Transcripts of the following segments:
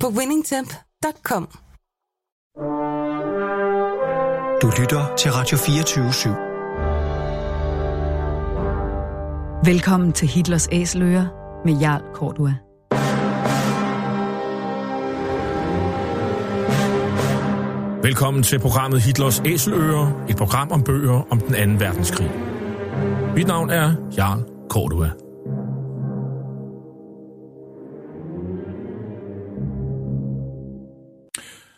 på winningtemp.com. Du lytter til Radio 24 /7. Velkommen til Hitlers Æseløer med Jarl Kortua. Velkommen til programmet Hitlers Æseløer, et program om bøger om den anden verdenskrig. Mit navn er Jarl Kortua.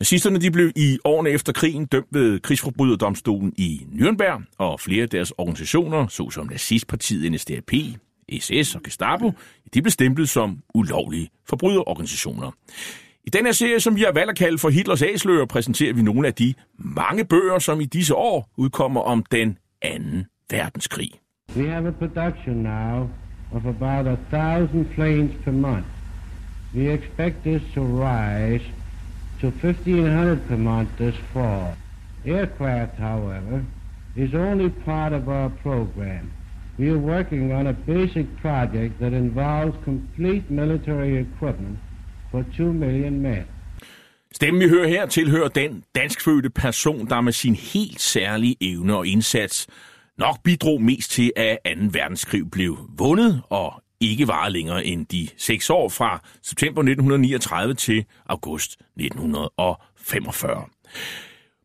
Nazisterne de blev i årene efter krigen dømt ved krigsforbryderdomstolen i Nürnberg, og flere af deres organisationer, såsom nazistpartiet NSDAP, SS og Gestapo, de blev stemplet som ulovlige forbryderorganisationer. I denne serie, som vi har valgt at kalde for Hitlers Æsløer, præsenterer vi nogle af de mange bøger, som i disse år udkommer om den anden verdenskrig. We have a production now of about a thousand planes per month. We expect this to rise to 1,500 per month this fall. Aircraft, however, is only part of our program. We are working on a basic project that involves complete military equipment for 2 million men. Stemmen, vi hører her, tilhører den danskfødte person, der med sin helt særlige evne og indsats nok bidrog mest til, at 2. verdenskrig blev vundet og ikke varer længere end de seks år fra september 1939 til august 1945.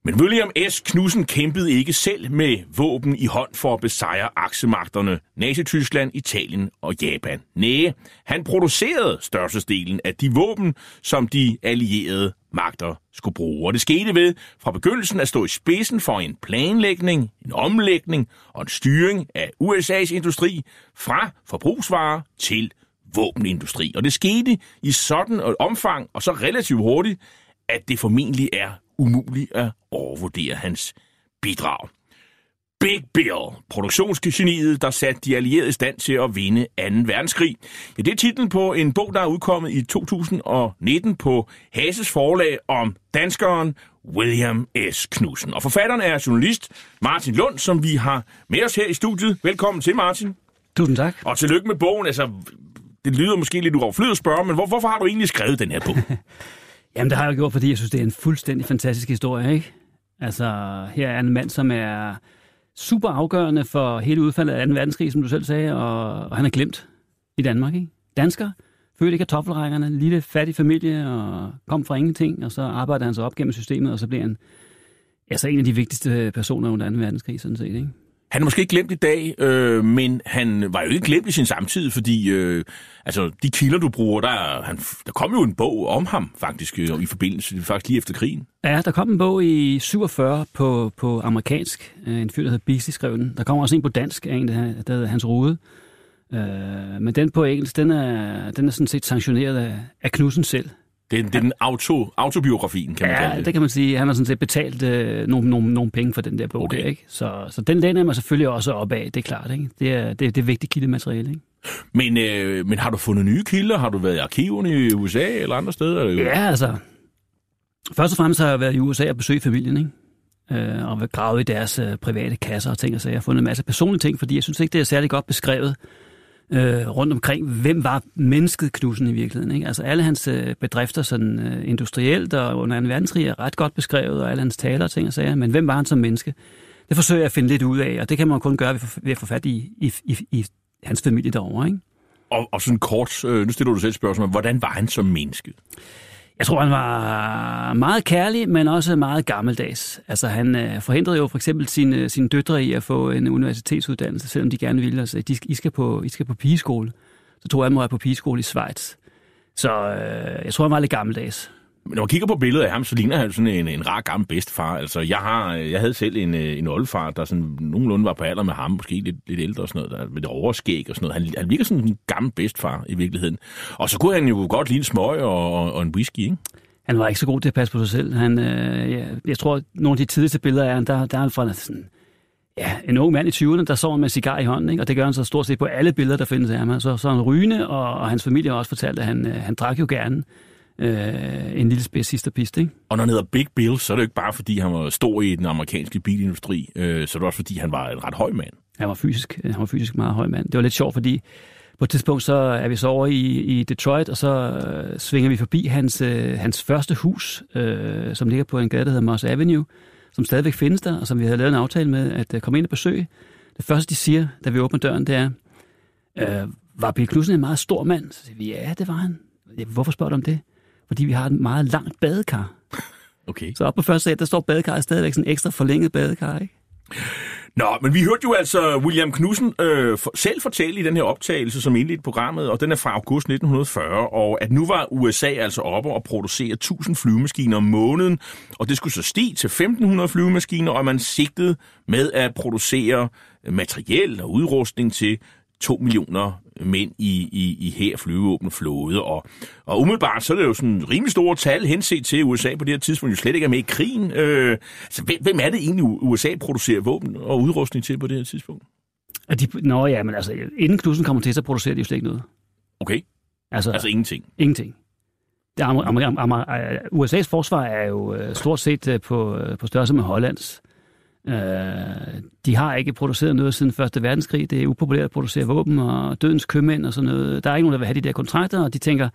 Men William S. Knudsen kæmpede ikke selv med våben i hånd for at besejre aksemagterne Nazi-Tyskland, Italien og Japan. Næh, han producerede størstedelen af de våben, som de allierede magter skulle bruge. Og det skete ved fra begyndelsen at stå i spidsen for en planlægning, en omlægning og en styring af USA's industri fra forbrugsvarer til våbenindustri. Og det skete i sådan et omfang og så relativt hurtigt, at det formentlig er umuligt at overvurdere hans bidrag. Big Bill, produktionsgeniet, der satte de allierede i stand til at vinde 2. verdenskrig. Ja, det er titlen på en bog, der er udkommet i 2019 på Hases forlag om danskeren William S. Knudsen. Og forfatteren er journalist Martin Lund, som vi har med os her i studiet. Velkommen til, Martin. Tusind tak. Og tillykke med bogen. Altså, det lyder måske lidt uoverflødigt at spørge, men hvor, hvorfor har du egentlig skrevet den her bog? Jamen, det har jeg gjort, fordi jeg synes, det er en fuldstændig fantastisk historie, ikke? Altså, her er en mand, som er super afgørende for hele udfaldet af 2. verdenskrig, som du selv sagde, og, og han er glemt i Danmark, ikke? Dansker, født i kartoffelrækkerne, lille fattig familie, og kom fra ingenting, og så arbejder han sig op gennem systemet, og så bliver han altså en af de vigtigste personer under 2. verdenskrig, sådan set, ikke? Han er måske ikke glemt i dag, øh, men han var jo ikke glemt i sin samtid, fordi øh, altså, de kilder, du bruger, der, han, der kom jo en bog om ham faktisk øh, i forbindelse, faktisk lige efter krigen. Ja, der kom en bog i 47 på, på amerikansk. Øh, en fyr, der hedder Beasley skrev den. Der kommer også en på dansk af en, der, der hedder Hans Rode. Øh, men den på engelsk, den er, den er sådan set sanktioneret af, af Knudsen selv. Det er, det er den auto, autobiografien, kan man ja, kalde det. det kan man sige. Han har sådan set betalt øh, nogle, nogle, nogle penge for den der bog Okay. der, ikke? Så, så den læner man selvfølgelig også op af, det er klart, ikke? Det er, det, det er vigtigt kildemateriale, ikke? Men, øh, men har du fundet nye kilder? Har du været i arkiverne i USA eller andre steder? Eller? Ja, altså. Først og fremmest har jeg været i USA og besøgt familien, ikke? Øh, og gravet i deres øh, private kasser og ting og sager. Jeg har fundet en masse personlige ting, fordi jeg synes ikke, det er særlig godt beskrevet øh, rundt omkring, hvem var mennesket Knudsen i virkeligheden. Ikke? Altså alle hans øh, bedrifter sådan øh, industrielt og under 2. verdenskrig er ret godt beskrevet, og alle hans taler og ting og sager, men hvem var han som menneske? Det forsøger jeg at finde lidt ud af, og det kan man kun gøre ved, ved at få fat i, i, i, i hans familie derovre, ikke? Og, og sådan kort, øh, nu stiller du selv spørgsmål, hvordan var han som menneske? Jeg tror, han var meget kærlig, men også meget gammeldags. Altså, han øh, forhindrede jo for eksempel sine, øh, sine døtre i at få en universitetsuddannelse, selvom de gerne ville. Altså, de, I, skal på, I skal på pigeskole. Så tror jeg, han må være på pigeskole i Schweiz. Så øh, jeg tror, han var lidt gammeldags. Men når man kigger på billedet af ham, så ligner han sådan en, en rar gammel bedstefar. Altså, jeg, har, jeg havde selv en, øh, en oldefar, der sådan nogenlunde var på alder med ham, måske lidt, lidt ældre og sådan noget, der, med det overskæg og sådan noget. Han, han virker sådan en gammel bedstefar i virkeligheden. Og så kunne han jo godt lide en smøg og, og en whisky, ikke? Han var ikke så god til at passe på sig selv. Han, øh, jeg, jeg tror, at nogle af de tidligste billeder af ham, der, der er han fra sådan, ja, en ung mand i 20'erne, der sover med cigar i hånden, ikke? og det gør han så stort set på alle billeder, der findes af ham. Så, så er han rygende, og, og hans familie har også fortalt, at han, øh, han drak jo gerne øh, en lille spids sidste piste. Ikke? Og når han hedder Big Bill, så er det jo ikke bare, fordi han var stor i den amerikanske bilindustri, øh, så er det også, fordi han var en ret høj mand. Han var fysisk, han var fysisk meget høj mand. Det var lidt sjovt, fordi på et tidspunkt så er vi så over i, i Detroit, og så øh, svinger vi forbi hans, øh, hans første hus, øh, som ligger på en gade, der hedder Moss Avenue, som stadigvæk findes der, og som vi havde lavet en aftale med at øh, komme ind og besøge. Det første, de siger, da vi åbner døren, det er, øh, var Bill Knudsen en meget stor mand? Så siger vi, ja, det var han. Hvorfor spørger du om det? Fordi vi har et meget langt badekar. Okay. Så oppe på første sal, der står badekarret stadigvæk sådan en ekstra forlænget badekar, ikke? Nå, men vi hørte jo altså William Knudsen øh, for, selv fortælle i den her optagelse, som indledte programmet, og den er fra august 1940, og at nu var USA altså oppe og producere 1000 flyvemaskiner om måneden, og det skulle så stige til 1500 flyvemaskiner, og man sigtede med at producere materiel og udrustning til 2 millioner mænd i, i, i her flyveåbne flåde. Og, og umiddelbart så er det jo sådan rimelig store tal henset til USA på det her tidspunkt, jo slet ikke er med i krigen. Øh, altså, hvem, hvem er det egentlig, USA producerer våben og udrustning til på det her tidspunkt? De, nå ja, men altså, inden Knudsen kommer til, så producerer de jo slet ikke noget. Okay, Altså, altså ingenting. ingenting. Det amer, amer, amer, USA's forsvar er jo øh, stort set øh, på, øh, på størrelse med Hollands. Øh, de har ikke produceret noget siden Første Verdenskrig. Det er upopulært at producere våben og dødens købmænd og sådan noget. Der er ikke nogen, der vil have de der kontrakter, og de tænker,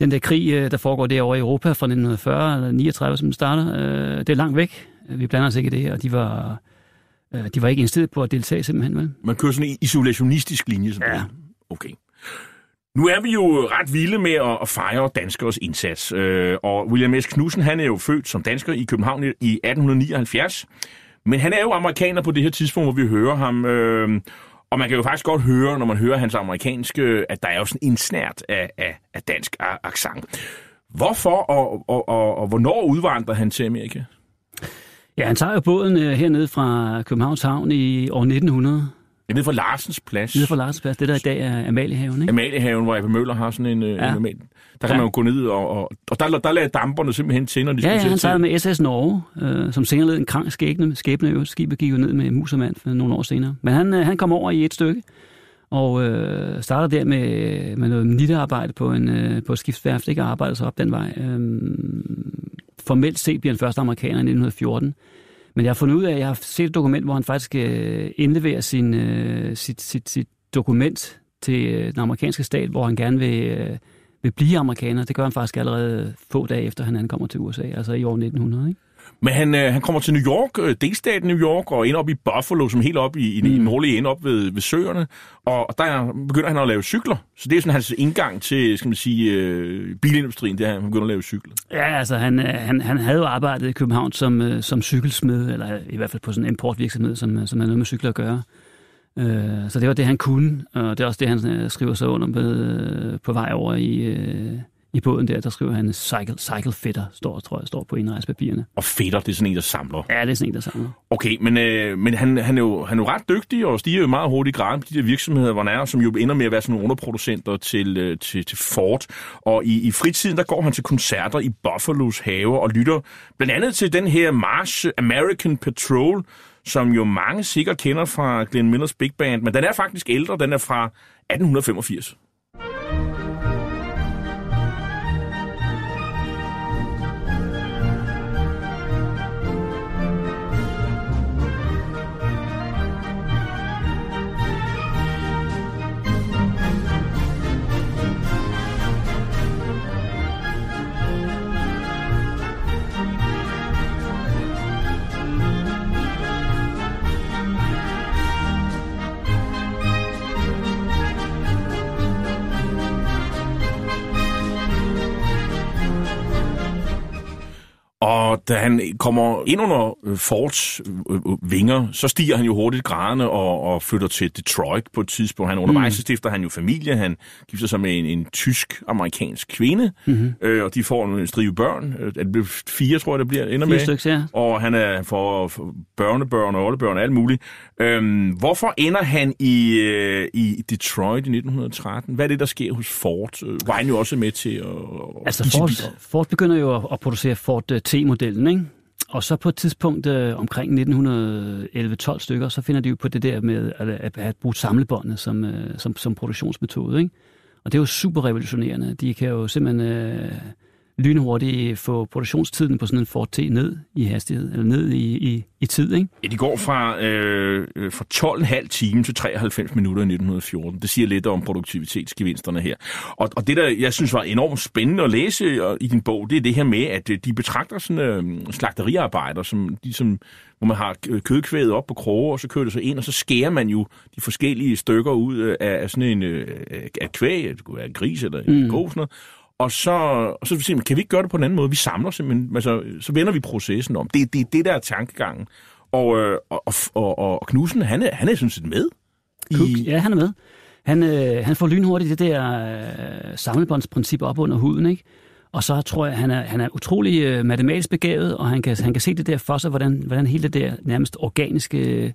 den der krig, øh, der foregår derovre i Europa fra 1940 eller 39, som den starter, øh, det er langt væk. Vi blander os ikke i det, og de var, øh, de var ikke indstillet på at deltage simpelthen, vel? Man kører sådan en isolationistisk linje. Sådan Ja. det. Okay. Nu er vi jo ret vilde med at, fejre danskers indsats. Øh, og William S. Knudsen, han er jo født som dansker i København i 1879. Men han er jo amerikaner på det her tidspunkt, hvor vi hører ham. Øh, og man kan jo faktisk godt høre, når man hører hans amerikanske, at der er jo sådan en snært af, af, af dansk accent. Hvorfor og, og, og, og hvornår udvandrede han til Amerika? Ja, han tager jo båden øh, hernede fra Københavns Havn i år 1900. Jeg ved fra Larsens Plads. Nede fra Larsensplads, det der i dag er Amaliehaven, ikke? Amaliehaven, hvor Ebbe Møller har sådan en... Ja. Ja. en der kan Ja. man jo gå ned, og, og, og der, der lagde damperne simpelthen til, når de Ja, ja, han sejlede med SS Norge, øh, som senere led en krank skæbne. skæbne jo. Skibet gik jo ned med mus og mand for nogle år senere. Men han, øh, han kom over i et stykke, og øh, starter der med, med noget nittearbejde på, en, øh, på et skibsværft, ikke og arbejder sig op den vej. Øh, formelt set bliver han første amerikaner i 1914. Men jeg har fundet ud af, at jeg har set et dokument, hvor han faktisk øh, indleverer sin, øh, sit, sit, sit dokument til øh, den amerikanske stat, hvor han gerne vil, øh, vil blive amerikaner. Det gør han faktisk allerede få dage efter, han ankommer til USA, altså i år 1900. Ikke? Men han, øh, han kommer til New York, øh, delstaten New York, og ind op i Buffalo, som helt op i, i Mm. nordlige ende op ved, ved søerne. Og, og der begynder han at lave cykler. Så det er sådan hans indgang til, skal man sige, øh, bilindustrien, det er, at han begynder at lave cykler. Ja, altså han, øh, han, han havde jo arbejdet i København som, øh, som cykelsmed, eller i hvert fald på sådan en importvirksomhed, som, øh, som havde noget med cykler at gøre. Øh, Så det var det, han kunne, og det er også det, han øh, skriver sig under med, på vej over i, øh, i båden der. Der skriver han cycle, cycle fitter, står, tror jeg, står på indrejspapirerne. Og fætter, det er sådan en, der samler. Ja, det er sådan en, der samler. Okay, men, øh, men han, han, er jo, han er jo ret dygtig og stiger jo meget hurtigt i graden på de der virksomheder, hvor han er, som jo ender med at være sådan nogle underproducenter til, øh, til, til Ford. Og i, i fritiden, der går han til koncerter i Buffalos have og lytter blandt andet til den her March American Patrol, som jo mange sikkert kender fra Glenn Millers Big Band, men den er faktisk ældre, den er fra 1885. da han kommer ind under øh, Fords øh, øh, vinger, så stiger han jo hurtigt graderne og, og flytter til Detroit på et tidspunkt. Han undervejs mm. stifter han jo familie. Han gifter sig med en, en tysk-amerikansk kvinde, mm-hmm. øh, og de får en strive børn. Det bliver fire, tror jeg, det bliver ender med. stykker, ja. Og han er for, børnebørn og oldebørn og alt muligt. Øhm, hvorfor ender han i, øh, i Detroit i 1913? Hvad er det, der sker hos Ford? Var han jo også med til at... Altså Ford? Ford begynder jo at, producere Ford T-modellen, ikke? Og så på et tidspunkt øh, omkring 1911-12 stykker, så finder de jo på det der med at, at, at bruge samlebåndet som, øh, som, som produktionsmetode, ikke? Og det er jo super revolutionerende. De kan jo simpelthen øh, lynhurtigt få produktionstiden på sådan en Ford T ned i hastighed, eller ned i, i, i tid, ikke? Ja, de går fra, øh, øh, fra 12,5 timer til 93 minutter i 1914. Det siger lidt om produktivitetsgevinsterne her. Og, og det, der jeg synes var enormt spændende at læse øh, i din bog, det er det her med, at øh, de betragter sådan øh, slagteriarbejder, som, de, som, hvor man har kødkvædet op på kroge, og så kører det sig ind, og så skærer man jo de forskellige stykker ud af, af sådan en øh, af kvæg, det kunne være en gris eller en mm. ko, sådan noget. Og så, og så man, kan vi ikke gøre det på en anden måde? Vi samler simpelthen, altså, så vender vi processen om. Det er det, det, der er tankegangen. Og, øh, og, og, og, og Knudsen, han er, han er sådan set med. Cook, ja, han er med. Han, øh, han får lynhurtigt det der øh, samlebåndsprincip op under huden, ikke? Og så tror jeg, han er, han er utrolig øh, matematisk begavet, og han kan, han kan se det der for sig, hvordan, hvordan hele det der nærmest organiske øh,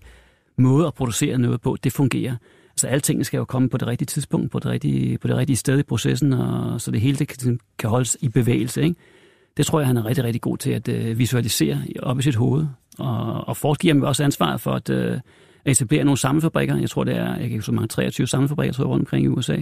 måde at producere noget på, det fungerer. Altså alle tingene skal jo komme på det rigtige tidspunkt, på det rigtige, på det rigtige sted i processen, og så det hele det kan, kan holdes i bevægelse, ikke? Det tror jeg, han er rigtig, rigtig god til at øh, visualisere op i sit hoved. Og, og Ford giver ham også ansvar for at øh, etablere nogle samlefabrikker. Jeg tror, det er jeg kan ikke hvor mange 23 samlefabrikker, tror jeg, rundt omkring i USA.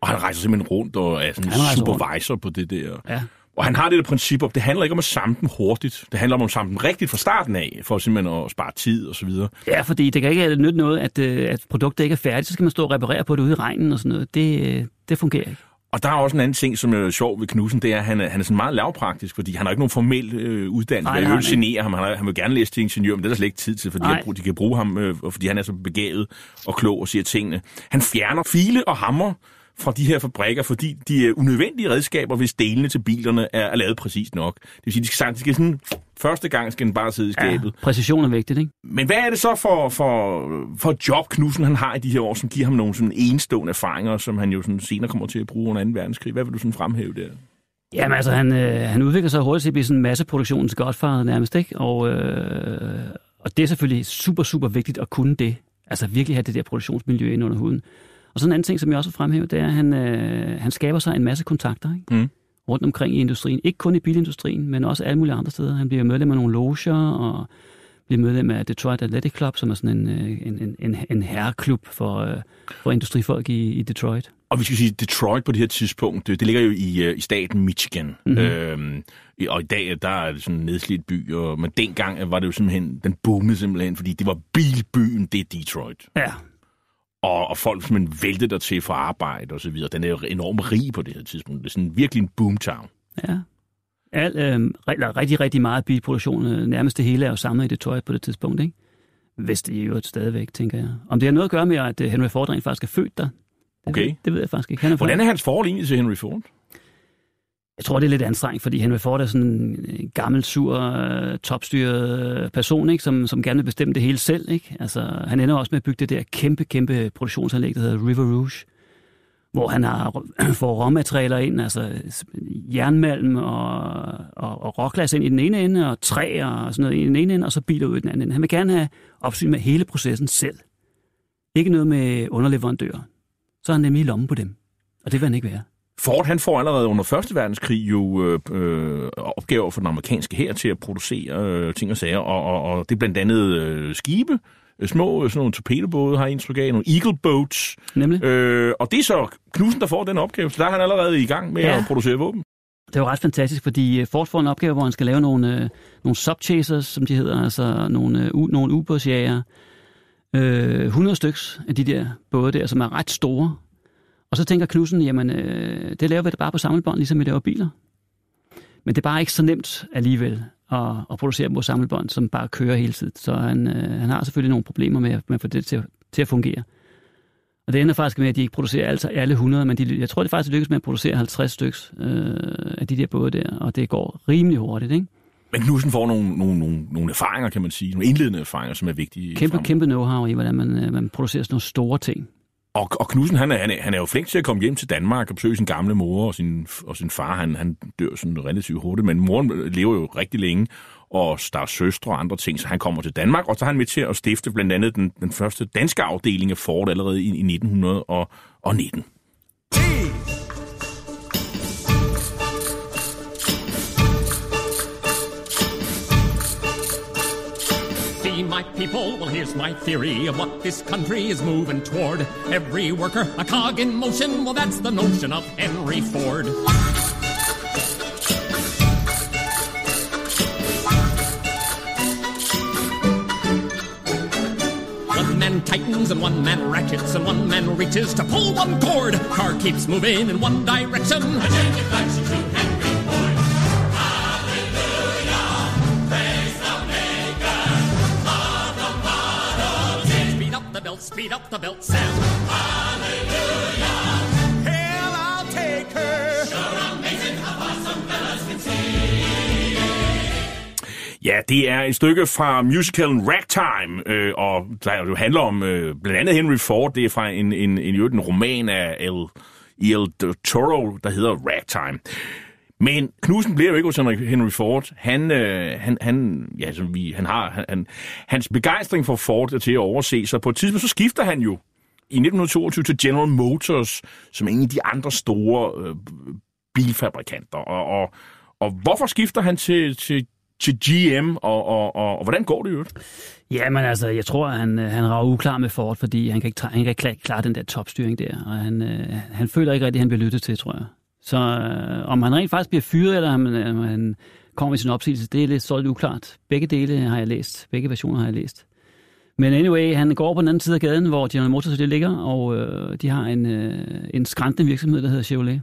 Og han rejser simpelthen rundt og er sådan Han supervisor rundt. på det der. Ja. Og han har det der princip om, det handler ikke om at samle dem hurtigt. Det handler om at samle dem rigtigt fra starten af, for simpelthen at spare tid og så videre. Ja, fordi det kan ikke nytte noget, at, øh, at produktet ikke er færdigt. Så skal man stå og reparere på det ude i regnen og sådan noget. Det, øh, det fungerer ikke. Og der er også en anden ting, som er sjov ved Knudsen, det er, at han er, han er sådan meget lavpraktisk, fordi han har ikke nogen formel øh, uddannelse. Har vil han genere ham. Han, har, han vil gerne læse til ingeniør, men det er der slet ikke tid til, fordi de, de kan bruge ham, øh, fordi han er så begavet og klog og siger tingene. Han fjerner file og hammer fra de her fabrikker, fordi de er unødvendige redskaber, hvis delene til bilerne er, er lavet præcis nok. Det vil sige, de skal, de skal sådan, første gang skal den bare sidde i skabet. Ja, præcision er vigtigt, ikke? Men hvad er det så for, for, for job, Knudsen han har i de her år, som giver ham nogle sådan enestående erfaringer, som han jo sådan senere kommer til at bruge under 2. verdenskrig? Hvad vil du sådan fremhæve der? Jamen altså, han, øh, han udvikler sig hurtigt til at blive sådan en masseproduktionens godfather nærmest, ikke? Og, øh, og det er selvfølgelig super, super vigtigt at kunne det. Altså virkelig have det der produktionsmiljø ind under huden. Og så en anden ting, som jeg også vil fremhæve, det er, at han, øh, han skaber sig en masse kontakter, ikke? Mm. rundt omkring i industrien. Ikke kun i bilindustrien, men også alle mulige andre steder. Han bliver medlem af nogle loger, og bliver medlem af Detroit Athletic Club, som er sådan en, øh, en, en, en, herreklub for, øh, for industrifolk i, i Detroit. Og vi skal sige, Detroit på det her tidspunkt, det, det ligger jo i, øh, i staten Michigan. Mhm. Mm-hmm. Øhm, og i dag, der er det sådan en nedslidt by, og, men dengang var det jo simpelthen, den boomede simpelthen, fordi det var bilbyen, det er Detroit. Ja, Og, og folk simpelthen væltede der til for arbejde og så videre. Den er jo enormt rig på det her tidspunkt. Det er sådan virkelig en boomtown. ja. Al, øh, ri- rigtig, rigtig meget bilproduktion. øh, Nærmest det hele er jo samlet i Detroit på det tidspunkt, ikke? Hvis det jo et stadigvæk, tænker jeg. Om det har noget at gøre med, at øh, Henry Ford rent faktisk er født der, det, Okay. ved, det ved jeg faktisk ikke. Han er Hvordan er hans forhold egentlig til Henry Ford? Jeg tror, det er lidt anstrengt, fordi Henry Ford er sådan en øh, gammel, sur, øh, topstyret øh, person, ikke? Som, som gerne vil bestemme det hele selv. Ikke? Altså, han ender også med at bygge det der kæmpe, kæmpe produktionsanlæg, der hedder River Rouge, hvor han har, får råmaterialer ind, altså jernmalm og, og, og råglas ind i den ene ende, og træ og sådan noget i den ene ende, og så biler ud i den anden ende. Han vil gerne have opsyn med hele processen selv. Ikke noget med underleverandører. Så er han nemlig i lommen på dem. Og det vil han ikke være. Ford han får allerede under 1. verdenskrig jo øh, øh, opgaver for den amerikanske her til at producere øh, ting og sager, og, og, og det er blandt andet øh, skibe, øh, små øh, sådan nogle torpedobåde har indtryk af, nogle Eagle Boats, Nemlig. øh, og det er så Knudsen, der får den opgave, så der er han allerede i gang med Ja. at producere våben. Det var ret fantastisk, fordi Ford får en opgave, hvor han skal lave nogle, øh, nogle subchasers, som de hedder, altså nogle, øh, nogle ubådsjæger. Øh, 100 styks af de der både der, som er ret store. Og så tænker Knudsen, jamen øh, det laver vi da bare på samlebånd, ligesom vi laver biler. Men det er bare ikke så nemt alligevel at, at producere på samlebånd, som bare kører hele tiden. Så han, øh, han har selvfølgelig nogle problemer med, at- med at få det til, at- til at fungere. Og det ender faktisk med, at de ikke producerer altså alle 100, men de, jeg tror, det faktisk lykkes med at producere 50 stykker øh, af de der både der, og det går rimelig hurtigt, ikke? Men Knudsen får nogle, nogle, nogle, nogle erfaringer, kan man sige. Nogle indledende erfaringer, som er vigtige. Kæmpe, frem. kæmpe know-how i, hvordan man, øh, man producerer sådan nogle store ting. Og, og Knudsen, han er, han, er, han er jo flink til at komme hjem til Danmark og besøge sin gamle mor og sin, og sin far. Han, han dør sådan relativt hurtigt, men moren lever jo rigtig længe, og der er søstre og andre ting, så han kommer til Danmark, og så er han med til at stifte blandt andet den, den første danske afdeling af Ford allerede i, i 1919. People, well, here's my theory of what this country is moving toward. Every worker, a cog in motion, well, that's the notion of Henry Ford. One man tightens and one man ratchets and one man reaches to pull one cord. Car keeps moving in one direction. Speed up the belt, Sam. Hallelujah. Hell, I'll take her. Sure amazing how far some fellas can see. Ja, det er et stykke fra musicalen Ragtime, øh, og der jo handler om øh, blandt andet Henry Ford. Det er fra en, en, en, en, en roman af El, El Toro, der hedder Ragtime. Men Knudsen bliver jo ikke hos Henry, Henry Ford. Han, øh, han, han, ja, som vi, han har, han, hans begejstring for Ford er til at overse, så på et tidspunkt så skifter han jo i 1922 til General Motors, som er en af de andre store øh, bilfabrikanter. Og, og, og hvorfor skifter han til, til, til GM, og, og, og, og hvordan går det jo? Ja, men altså, jeg tror, at han, øh, han rager uklar med Ford, fordi han kan ikke, han kan ikke klare, klare den der topstyring der. Og han, øh, han føler ikke rigtig, at han bliver lyttet til, tror jeg. Så øh, om han rent faktisk bliver fyret, eller om, øh, om han kommer med sin opsigelse, det er lidt så lidt uklart. Begge dele har jeg læst. Begge versioner har jeg læst. Men anyway, han går på den anden side af gaden, hvor General Motors det ligger, og øh, de har en, øh, en skræntende virksomhed, der hedder Chevrolet.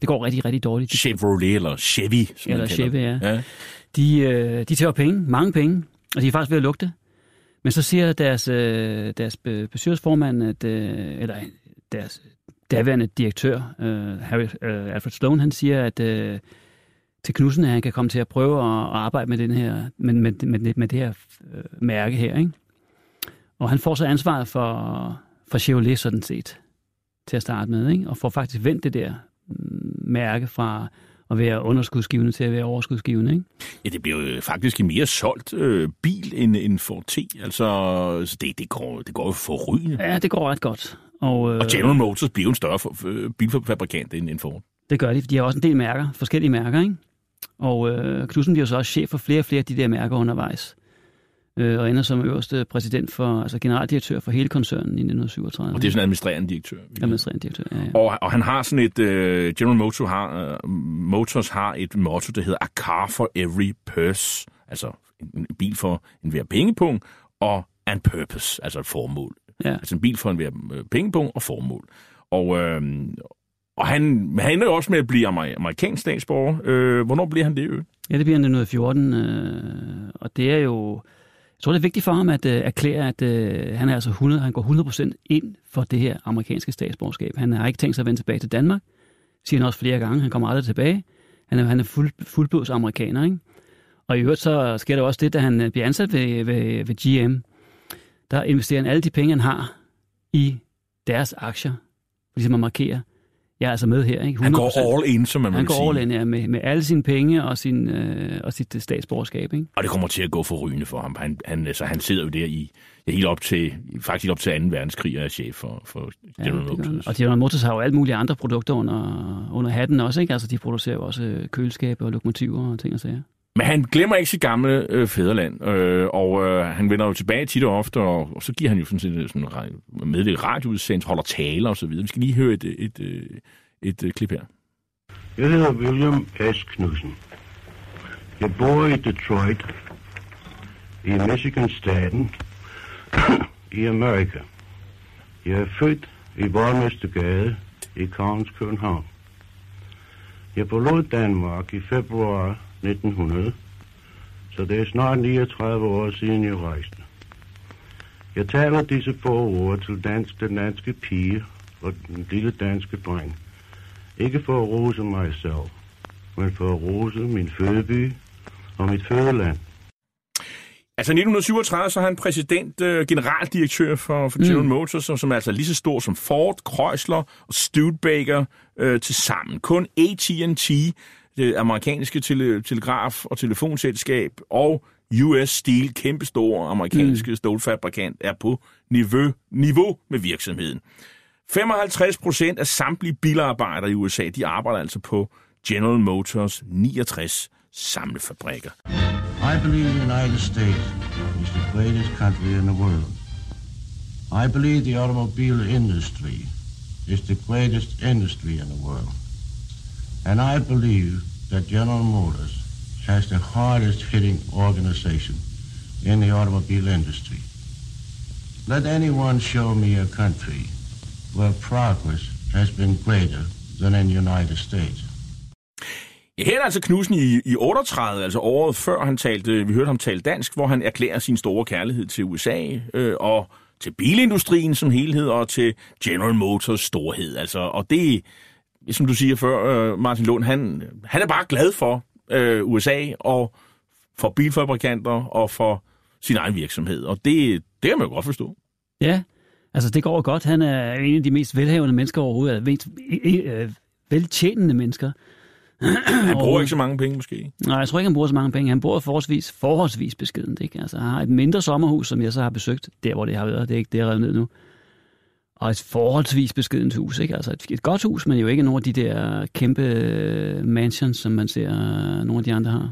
Det går rigtig, rigtig dårligt. Chevrolet eller Chevy, som Eller Chevy, ja. ja. de, øh, de tager penge, mange penge, og de er faktisk ved at lugte. Men så siger deres, øh, deres be- bestyrelsesformand, at, øh, eller deres daværende direktør, øh, Harry, øh, Alfred Stone, han siger, at øh, til Knudsen, at han kan komme til at prøve at, at arbejde med, den her, med, med, med, med det her øh, mærke her. Ikke? Og han får så ansvaret for, for Chevrolet sådan set, til at starte med, ikke? og får faktisk vendt det der mm, mærke fra at være underskudsgivende til at være overskudsgivende. Ikke? Ja, det bliver jo faktisk en mere solgt øh, bil end en Ford T. Altså, så det, det, går, det går jo for rygende. Ja, det går ret godt. Og, øh, Og General Motors bliver en større for, for, bilfabrikant end, end Ford. Det gør de, for de har også en del mærker, forskellige mærker, ikke? Og øh, Knudsen bliver så også chef for flere og flere af de der mærker undervejs. Øh, og ender som øverste præsident for, altså generaldirektør for hele koncernen i 1937. Og det er sådan en administrerende direktør. Administrerende direktør, ja, ja. Og, og han har sådan et, uh, General Motors har, uh, Motors har et motto, der hedder A car for every purse. Altså en, en bil for enhver pengepunkt og an purpose, altså et formål. Ja. Altså en bil for enhver øh, pengepunkt og formål. Og, øh, og han, han ender jo også med at blive amer- amerikansk statsborger. Øh, hvornår bliver han det? Øh? Ja, det bliver han i 1914, øh, og det er jo... Jeg tror, det er vigtigt for ham at øh, erklære, at øh, han er altså 100, han går 100% ind for det her amerikanske statsborgerskab. Han har ikke tænkt sig at vende tilbage til Danmark, siger han også flere gange. Han kommer aldrig tilbage. Han er, han er fuld, fuldblods amerikaner, ikke? Og i øvrigt så sker der også det, da han øh, bliver ansat ved, ved, ved GM. Der investerer han alle de penge, han har i deres aktier, ligesom at markere, jeg er altså med her, ikke? 100%. Han går all in, som man Han vil sige. går all in, ja, med, med alle sine penge og, sin, øh, og sit statsborgerskab, ikke? Og det kommer til at gå for rygende for ham. Han, han, altså, han sidder jo der i, ja, helt op til, faktisk op til 2. verdenskrig og er chef for, for General han. Motors. Og General Motors har jo alle mulige andre produkter under, under hatten også, ikke? Altså, de producerer jo også øh, køleskabe og lokomotiver og ting og sager. Men han glemmer ikke sit gamle øh, fædreland, øh, og øh, han vender jo tilbage tit og ofte, og, og så giver han jo sådan set øh, sådan med det radioudsendelse, holder taler og så videre. Vi skal lige høre et, øh, et, øh, et, et, et, et klip her. Jeg hedder William S. Knudsen. Jeg bor i Detroit, i Michigan-staten, i Amerika. Jeg er født i Borgmestergade i Kongens København. Jeg forlod Danmark i februar 1900, så det er snart 39 år siden jeg rejste. Jeg taler disse få ord til dansk, den danske pige og den lille danske dreng. Ikke for at rose mig selv, men for at rose min fødeby og mit fødeland. Altså i 1937, så er han præsident, øh, generaldirektør for, for General mm. Motors, som, som er altså lige så stor som Ford, Chrysler og Studebaker øh, til sammen. Kun AT&T, det amerikanske tele, telegraf- og telefonselskab, og US Steel, kæmpestor amerikanske mm. stålfabrikant, er på niveau, niveau med virksomheden. 55 procent af samtlige bilarbejdere i USA, de arbejder altså på General Motors 69 samlefabrikker. I believe the United States is the greatest country in the world. I believe the automobile industry is the greatest industry in the world. And I believe that General Motors has the hardest hitting organization in the automobile industry. Let anyone show me a country where progress has been greater than in the United States. Ja, her er altså Knudsen i, i 38, altså året før han talte, vi hørte ham tale dansk, hvor han erklærer sin store kærlighed til USA øh, og til bilindustrien som helhed og til General Motors storhed. Altså, og det, som du siger før, øh, Martin Lund, han, han er bare glad for øh, USA og for bilfabrikanter og for sin egen virksomhed. Og det, det kan man jo godt forstå. Ja, altså det går godt. Han er en af de mest velhavende mennesker overhovedet, mest øh, veltjenende mennesker. Han bruger ikke så mange penge, måske. Nej, jeg tror ikke, han bruger så mange penge. Han bor forholdsvis, forholdsvis beskedent. Ikke? Altså, han har et mindre sommerhus, som jeg så har besøgt, der hvor det har været. Det er ikke det, jeg ned nu. Og et forholdsvis beskedent hus. Ikke? Altså et, et godt hus, men jo ikke nogle af de der kæmpe øh, mansions, som man ser nogle af de andre har.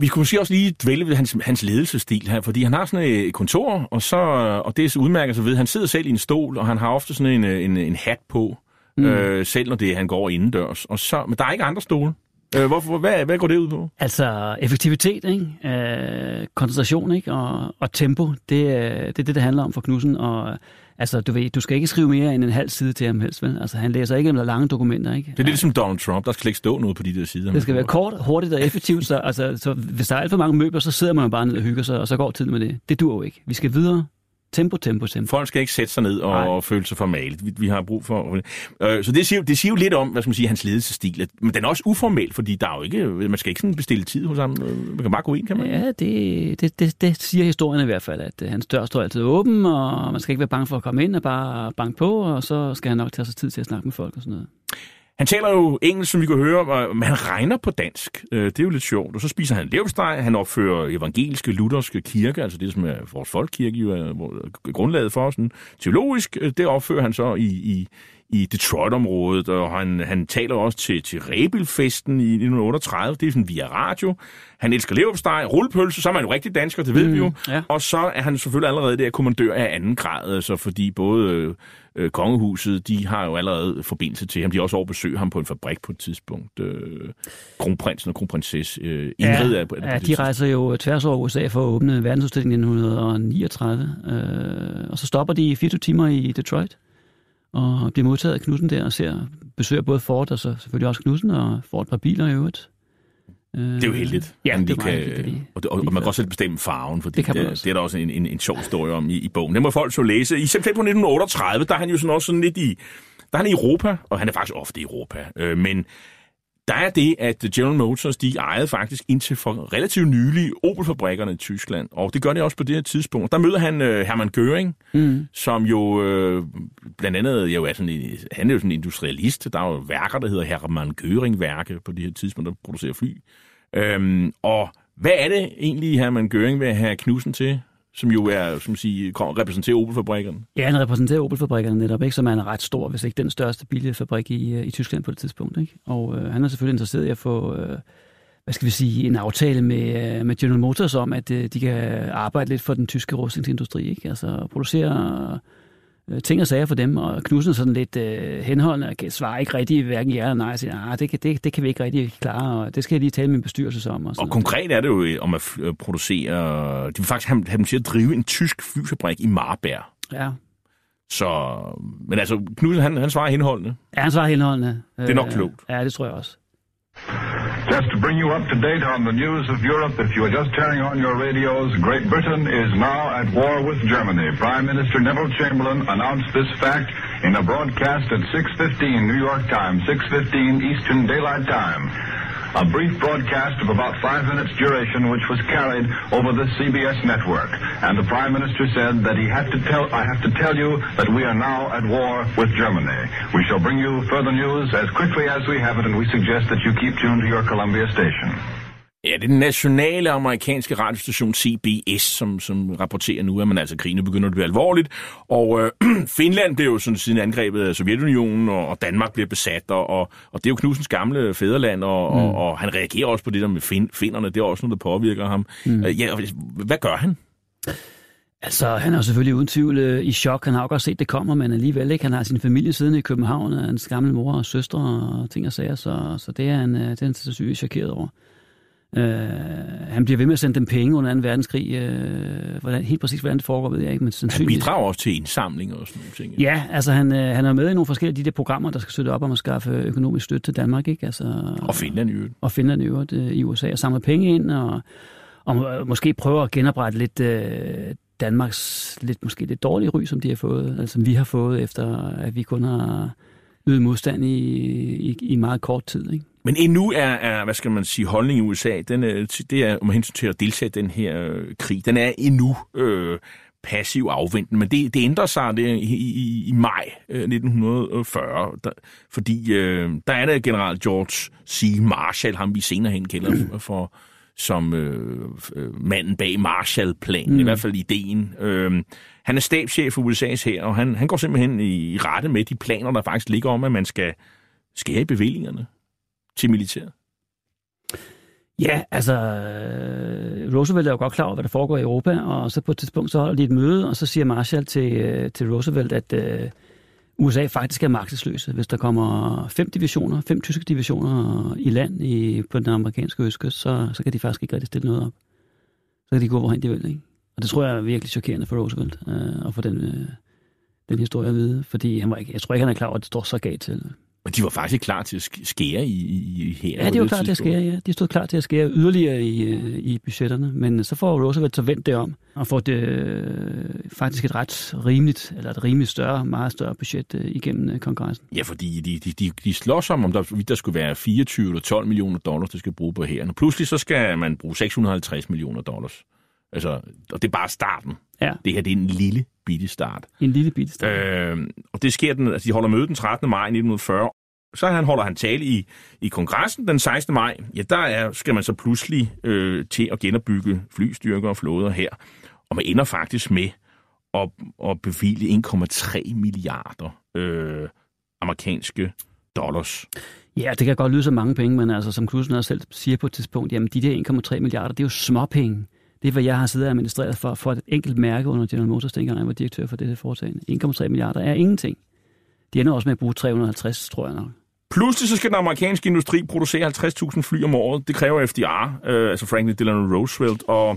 Vi kunne måske også lige dvæle ved hans, hans ledelsesstil her, fordi han har sådan et kontor, og, så, og det er så udmærket sig ved, han sidder selv i en stol, og han har ofte sådan en, en, en hat på, mm. øh, selv når det, han går indendørs. Og så, men der er ikke andre stole. Øh, hvorfor, hvad, hvad går det ud på? Altså effektivitet, ikke? Øh, koncentration ikke? Og, og tempo, det, det er det, det handler om for Knudsen. Og altså, du ved, du skal ikke skrive mere end en halv side til ham helst, vel? Altså, han læser ikke lange dokumenter, ikke? Det er lidt som Donald Trump, der skal ikke stå noget på de der sider. Det skal være kort, hurtigt og effektivt, så, altså, så hvis der er alt for mange møbler, så sidder man bare ned og hygger sig, og så går tiden med det. Det dur jo ikke. Vi skal videre, Tempo, tempo, tempo. Folk skal ikke sætte sig ned og Nej. føle sig formalet. Vi, vi har brug for... Øh, så det siger, det siger jo lidt om, hvad skal man sige, hans ledelsesstil. Men den er også uformel, fordi der er jo ikke, man skal ikke sådan bestille tid hos ham. Man kan bare gå ind, kan man? Ja, det, det, det, det siger historien i hvert fald, at øh, hans dør står altid åben, og man skal ikke være bange for at komme ind og bare banke på, og så skal han nok tage sig tid til at snakke med folk og sådan noget. Han taler jo engelsk, som vi kan høre, men han regner på dansk. Øh, det er jo lidt sjovt. Og så spiser han leverpostej. Han opfører evangeliske, lutherske kirke, altså det, som er vores folkekirke, jo er grundlaget for. Sådan. Teologisk, øh, det opfører han så i, i, i Detroit-området, og han, han taler også til, til Rebelfesten i 1938. Det er sådan via radio. Han elsker leverpostej, rullepølse, så er man jo rigtig dansker, det ved mm, vi jo. Ja. Og så er han selvfølgelig allerede der kommandør af anden grad, altså fordi både øh, kongehuset, de har jo allerede forbindelse til ham. De har også overbesøgt ham på en fabrik på et tidspunkt. Øh, kronprinsen og kronprinsesse øh, Ingrid ja, er på, er på Ja, de rejser jo tværs over USA for at åbne verdensudstillingen i 1939. Øh, og så stopper de 24 timer i Detroit og bliver modtaget af Knudsen der og ser, besøger både Ford og så selvfølgelig også Knudsen og får et par biler i øvrigt. Det er jo heldigt. Ja, det er kan, heldigt, og, og, og man kan også selv bestemme farven, for det, det, det, det er der også en, en, en sjov historie om i, i bogen. Det må folk så læse. I september 1938, der er han jo sådan også sådan lidt i, der er han i Europa, og han er faktisk ofte i Europa, øh, men der er det, at General Motors, de ejede faktisk indtil for relativt nylig Opel-fabrikkerne i Tyskland, og det gør det også på det her tidspunkt. Der møder han øh, Hermann Göring, mm. som jo øh, blandt andet, jo er sådan, han er jo sådan en industrialist. Der er jo værker, der hedder Hermann Göring-værke på det her tidspunkt, der producerer fly. Øhm, og hvad er det egentlig, Hermann Göring vil have Knudsen til? Som jo er, som sige, repræsenterer Opel-fabrikkerne. Ja, han repræsenterer Opel-fabrikkerne netop, ikke? som er en ret stor, hvis ikke den største bilfabrik i, øh, i Tyskland på det tidspunkt. Ikke? Og øh, han er selvfølgelig interesseret i at få, øh, hvad skal vi sige, en aftale med, øh, med General Motors om, at øh, de kan arbejde lidt for den tyske rustningsindustri. Ikke? Altså producere øh, ting og sager for dem, og Knudsen sådan lidt øh, henholdende og svarer ikke rigtig hverken ja eller nej, og siger, ah, det, kan, det, det kan vi ikke rigtig klare, og det skal jeg lige tale med min bestyrelse om. Og, og konkret er det jo om at producere, de vil faktisk have, have dem til at drive en tysk flyfabrik i Marberg. Ja. Så, men altså, Knudsen, han, han svarer henholdende. Ja, han svarer henholdende. Det er nok klogt. Ja, det tror jeg også. Just to bring you up to date on the news of Europe, if you are just turning on your radios, Great Britain is now at war with Germany. Prime Minister Neville Chamberlain announced this fact in a broadcast at 6.15 New York time, 6.15 Eastern Daylight Time. A brief broadcast of about five minutes duration, which was carried over the CBS network. And the Prime Minister said that he had to tell, I have to tell you that we are now at war with Germany. We shall bring you further news as quickly as we have it, and we suggest that you keep tuned to your Columbia station. Ja, det er den nationale amerikanske radiostation CBS, som, som rapporterer nu, at man altså krigen begynder at blive alvorligt. Og øh, Finland blev jo sådan siden angrebet af Sovjetunionen, og, og Danmark bliver besat, og, og, og det er jo Knudsens gamle fædreland, og, mm. og, og han reagerer også på det der med fin, finderne. Det er også noget, der påvirker ham. Mm. Øh, ja, hvad gør han? Altså, han er selvfølgelig uden tvivl øh, i chok. Han har jo godt set, det kommer, men alligevel ikke. Han har sin familie siddende i København, og hans gamle mor og søstre og ting og sager, så, så det er han, øh, det er han så chokeret over. Øh, han bliver ved med at sende dem penge under 2. verdenskrig. Øh, hvordan, helt præcis, hvordan det foregår, ved jeg ikke. Men han bidrager også til indsamling og sådan nogle ting. Ja, altså han, øh, han er med i nogle forskellige de der programmer, der skal støtte op om at skaffe økonomisk støtte til Danmark. Ikke? Altså, og Finland i øvrigt. Og Finland i øvrigt øh, i USA. Og samle penge ind og, og måske prøve at genoprette lidt øh, Danmarks lidt, måske lidt dårlige ry, som de har fået, altså som vi har fået, efter at vi kun har ydet modstand i, i, i meget kort tid. Ikke? Men endnu er, er, hvad skal man sige, holdning i USA, den, det er om hensyn til at deltage i den her øh, krig, den er endnu øh, passiv afventende, men det, det ændrer sig det, i, i, i maj øh, 1940, der, fordi øh, der er det general George C. Marshall, ham vi senere hen kender for, for som øh, øh, manden bag Marshallplanen, mm. i hvert fald ideen. Øh, han er stabschef for USA's her, og han, han går simpelthen i, i rette med de planer, der faktisk ligger om, at man skal skære i bevillingerne til militæret? Ja, altså, øh, Roosevelt er jo godt klar over, hvad der foregår i Europa, og så på et tidspunkt så holder de et møde, og så siger Marshall til, øh, til Roosevelt, at uh, USA faktisk er magtesløse, hvis der kommer fem divisioner, fem tyske divisioner i land i, på den amerikanske østkyst, så, så kan de faktisk ikke rigtig stille noget op. Så kan de gå, hvorhen de vil, ikke? Og det tror jeg er virkelig chokerende for Roosevelt, uh, og for den, uh, den historie at vide, fordi han var ikke, jeg tror ikke, han er klar over, at det står så galt til. Men de var faktisk klar til at skære i, i her. Ja, de var klar til at skære, ja. De stod klar til at skære yderligere i, øh, i budgetterne. Men så får Roosevelt så vendt det om, og får det øh, faktisk et ret rimeligt, eller et rimeligt større, meget større budget øh, igennem kongressen. Ja, fordi de, de, de, de slås om, om der, der skulle være 24 eller 12 millioner dollars, der skal bruge på her. Og pludselig så skal man bruge 650 millioner dollars. Altså, og det er bare starten. Ja. Det her det er en lille bitte start. En lille bitte start. Øh, og det sker, den, altså de holder møde den 13. maj 1940. Så han holder han tale i, i kongressen den 16. maj. Ja, der er, skal man så pludselig øh, til at genopbygge flystyrker og flåder her. Og man ender faktisk med at, at bevilge 1,3 milliarder øh, amerikanske dollars. Ja, det kan godt lyde så mange penge, men altså, som Knudsen også selv siger på et tidspunkt, jamen de der 1,3 milliarder, det er jo småpenge. Det er, hvad jeg har siddet og administreret for, for et enkelt mærke under General Motors, dengang jeg var direktør for det foretagende. 1,3 milliarder er ingenting. De ender også med at bruge 350, tror jeg nok. Pludselig så skal den amerikanske industri producere 50.000 fly om året. Det kræver FDR, øh, altså Franklin Delano Roosevelt. Og,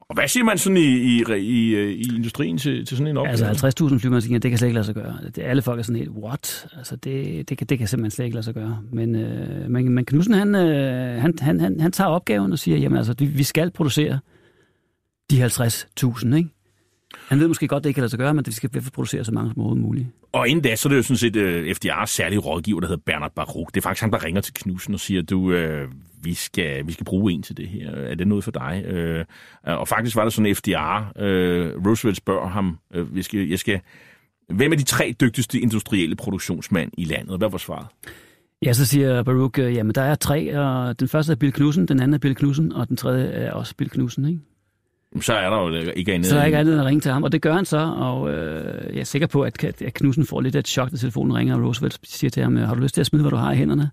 og hvad siger man sådan i, i, i, i industrien til, til sådan en opgave? Altså 50.000 flymaskiner, det kan slet ikke lade sig gøre. Det, alle folk er sådan helt, what? Altså det, det, kan, det kan simpelthen slet ikke lade sig gøre. Men, øh, men, men Knudsen, han, øh, han, han, han, han tager opgaven og siger, jamen altså, vi, vi skal producere de 50.000, ikke? Han ved måske godt, det ikke kan lade sig gøre, men det skal vi producere så mange som overhovedet muligt. Og inden da, så er det jo sådan set uh, øh, FDR's særlige rådgiver, der hedder Bernard Baruch. Det er faktisk ham, der ringer til Knudsen og siger, du, uh, vi, skal, vi skal bruge en til det her. Er det noget for dig? Uh, og faktisk var det sådan, FDR, uh, Roosevelt spørger ham, uh, vi skal, jeg skal, hvem er de tre dygtigste industrielle produktionsmænd i landet? Hvad var svaret? Ja, så siger Baruch, jamen der er tre, og den første er Bill Knudsen, den anden er Bill Knudsen, og den tredje er også Bill Knudsen, ikke? Så er der jo ikke andet. Så er der ikke andet end at ringe til ham, og det gør han så, og øh, jeg er sikker på, at, at Knudsen får lidt af et chok, da telefonen ringer, og Roosevelt siger til ham, har du lyst til at smide, hvad du har i hænderne,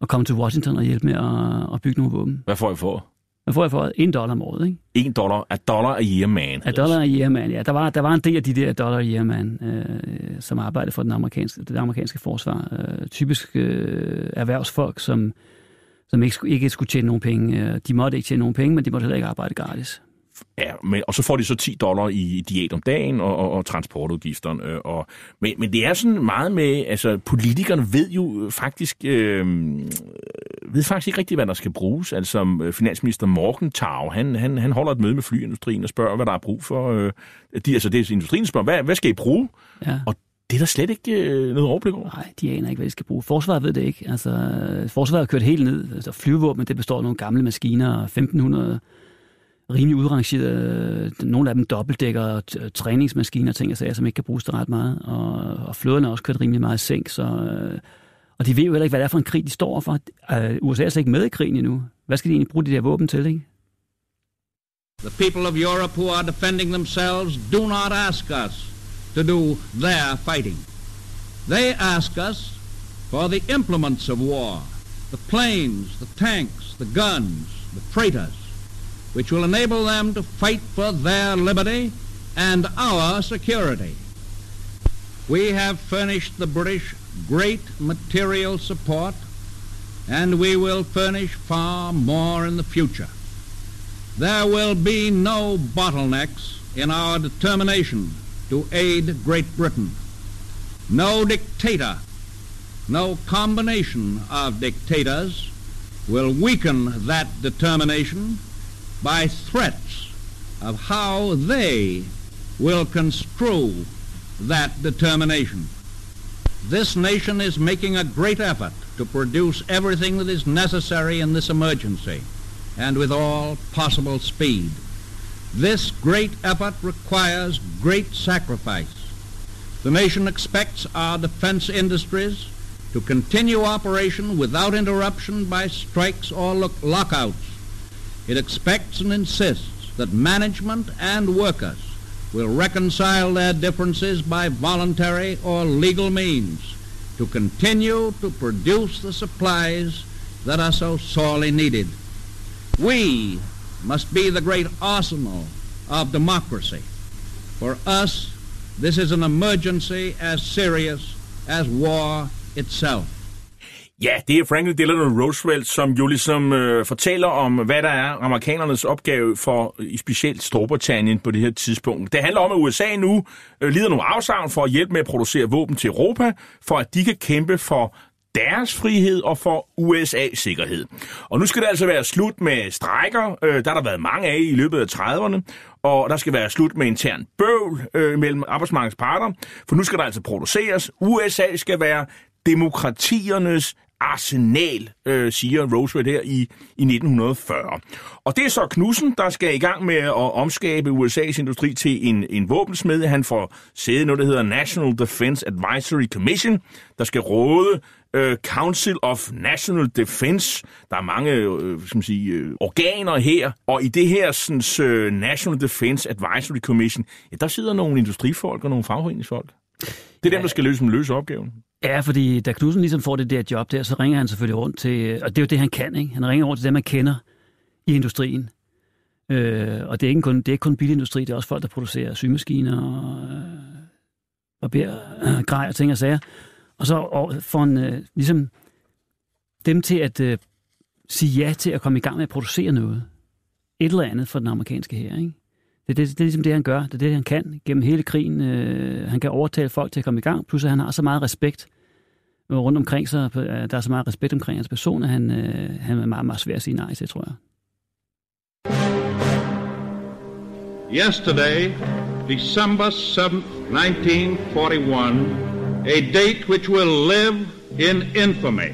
og komme til Washington og hjælpe med at, at bygge nogle våben? Hvad får jeg for? Hvad får jeg for? En dollar om året, ikke? En dollar? A dollar a year man? A dollar a year man, ja. Der var, der var en del af de der dollar a year man, øh, som arbejdede for den amerikanske, det amerikanske forsvar. Øh, typisk øh, erhvervsfolk, som, som ikke, ikke skulle tjene nogen penge. De måtte ikke tjene nogen penge, men de måtte heller ikke arbejde gratis. Ja, men, og så får de så 10 dollar i diæt om dagen og, og, og transportudgifterne. Øh, og, men, men det er sådan meget med, altså politikerne ved jo faktisk, øh, ved faktisk ikke rigtigt, hvad der skal bruges. Altså øh, finansminister Morgentau, han, han, han holder et møde med flyindustrien og spørger, hvad der er brug for. Øh, de, altså det er industrien spørger, hvad, hvad skal I bruge? Ja. Og Det er der slet ikke øh, noget overblik over. Nej, de aner ikke, hvad de skal bruge. Forsvaret ved det ikke. Altså, forsvaret har kørt helt ned. Altså, flyvevåben, det består af nogle gamle maskiner, 1500 rimelig udrangeret. nogle af dem dobbeltdækker, træningsmaskiner og ting og sager, som ikke kan bruges til ret meget. Og, og flåderne har også kørt rimelig meget i sænk, så... Øh, og de ved jo heller ikke, hvad det er for en krig, de står for. Uh, øh, USA er slet ikke med i krigen endnu. Hvad skal de egentlig bruge de der våben til, ikke? The people of Europe who are defending themselves do not ask us to do their fighting. They ask us for the implements of war, the planes, the tanks, the guns, the freighters, which will enable them to fight for their liberty and our security. We have furnished the British great material support, and we will furnish far more in the future. There will be no bottlenecks in our determination to aid Great Britain. No dictator, no combination of dictators will weaken that determination by threats of how they will construe that determination. This nation is making a great effort to produce everything that is necessary in this emergency and with all possible speed. This great effort requires great sacrifice. The nation expects our defense industries to continue operation without interruption by strikes or lockouts. It expects and insists that management and workers will reconcile their differences by voluntary or legal means to continue to produce the supplies that are so sorely needed. We must be the great arsenal of democracy. For us, this is an emergency as serious as war itself. Ja, det er Franklin Delano Roosevelt, som jo ligesom øh, fortæller om, hvad der er amerikanernes opgave for i specielt Storbritannien på det her tidspunkt. Det handler om, at USA nu øh, lider nogle afsavn for at hjælpe med at producere våben til Europa, for at de kan kæmpe for deres frihed og for USA's sikkerhed. Og nu skal det altså være slut med strækker, øh, der har der været mange af i løbet af 30'erne, og der skal være slut med intern bøvl øh, mellem arbejdsmarkedets parter, for nu skal der altså produceres. USA skal være demokratiernes arsenal, øh, siger Roosevelt her i, i 1940. Og det er så Knudsen, der skal i gang med at omskabe USA's industri til en, en våbensmed. Han får sæde noget, der hedder National Defense Advisory Commission, der skal råde øh, Council of National Defense. Der er mange øh, skal man sige, øh, organer her, og i det her sådan, øh, National Defense Advisory Commission, ja, der sidder nogle industrifolk og nogle fagforeningsfolk. Det er dem, der skal løse, løse opgaven. Ja, fordi da Knudsen ligesom får det der job der, så ringer han selvfølgelig rundt til, og det er jo det, han kan, ikke? Han ringer rundt til dem, man kender i industrien. Øh, og det er, ikke kun, det er ikke kun bilindustri, det er også folk, der producerer symaskiner og øh, øh, grej og ting og sager. Og så og får han øh, ligesom dem til at øh, sige ja til at komme i gang med at producere noget. Et eller andet for den amerikanske her, ikke? Det er, det, det er ligesom det, han gør. Det er det, han kan gennem hele krigen. Øh, han kan overtale folk til at komme i gang. Plus, at han har så meget respekt øh, rundt omkring sig. Øh, der er så meget respekt omkring hans person, at han, øh, han er meget, meget svær at sige nej til, tror jeg. Yesterday, December 7th, 1941, a date which will live in infamy.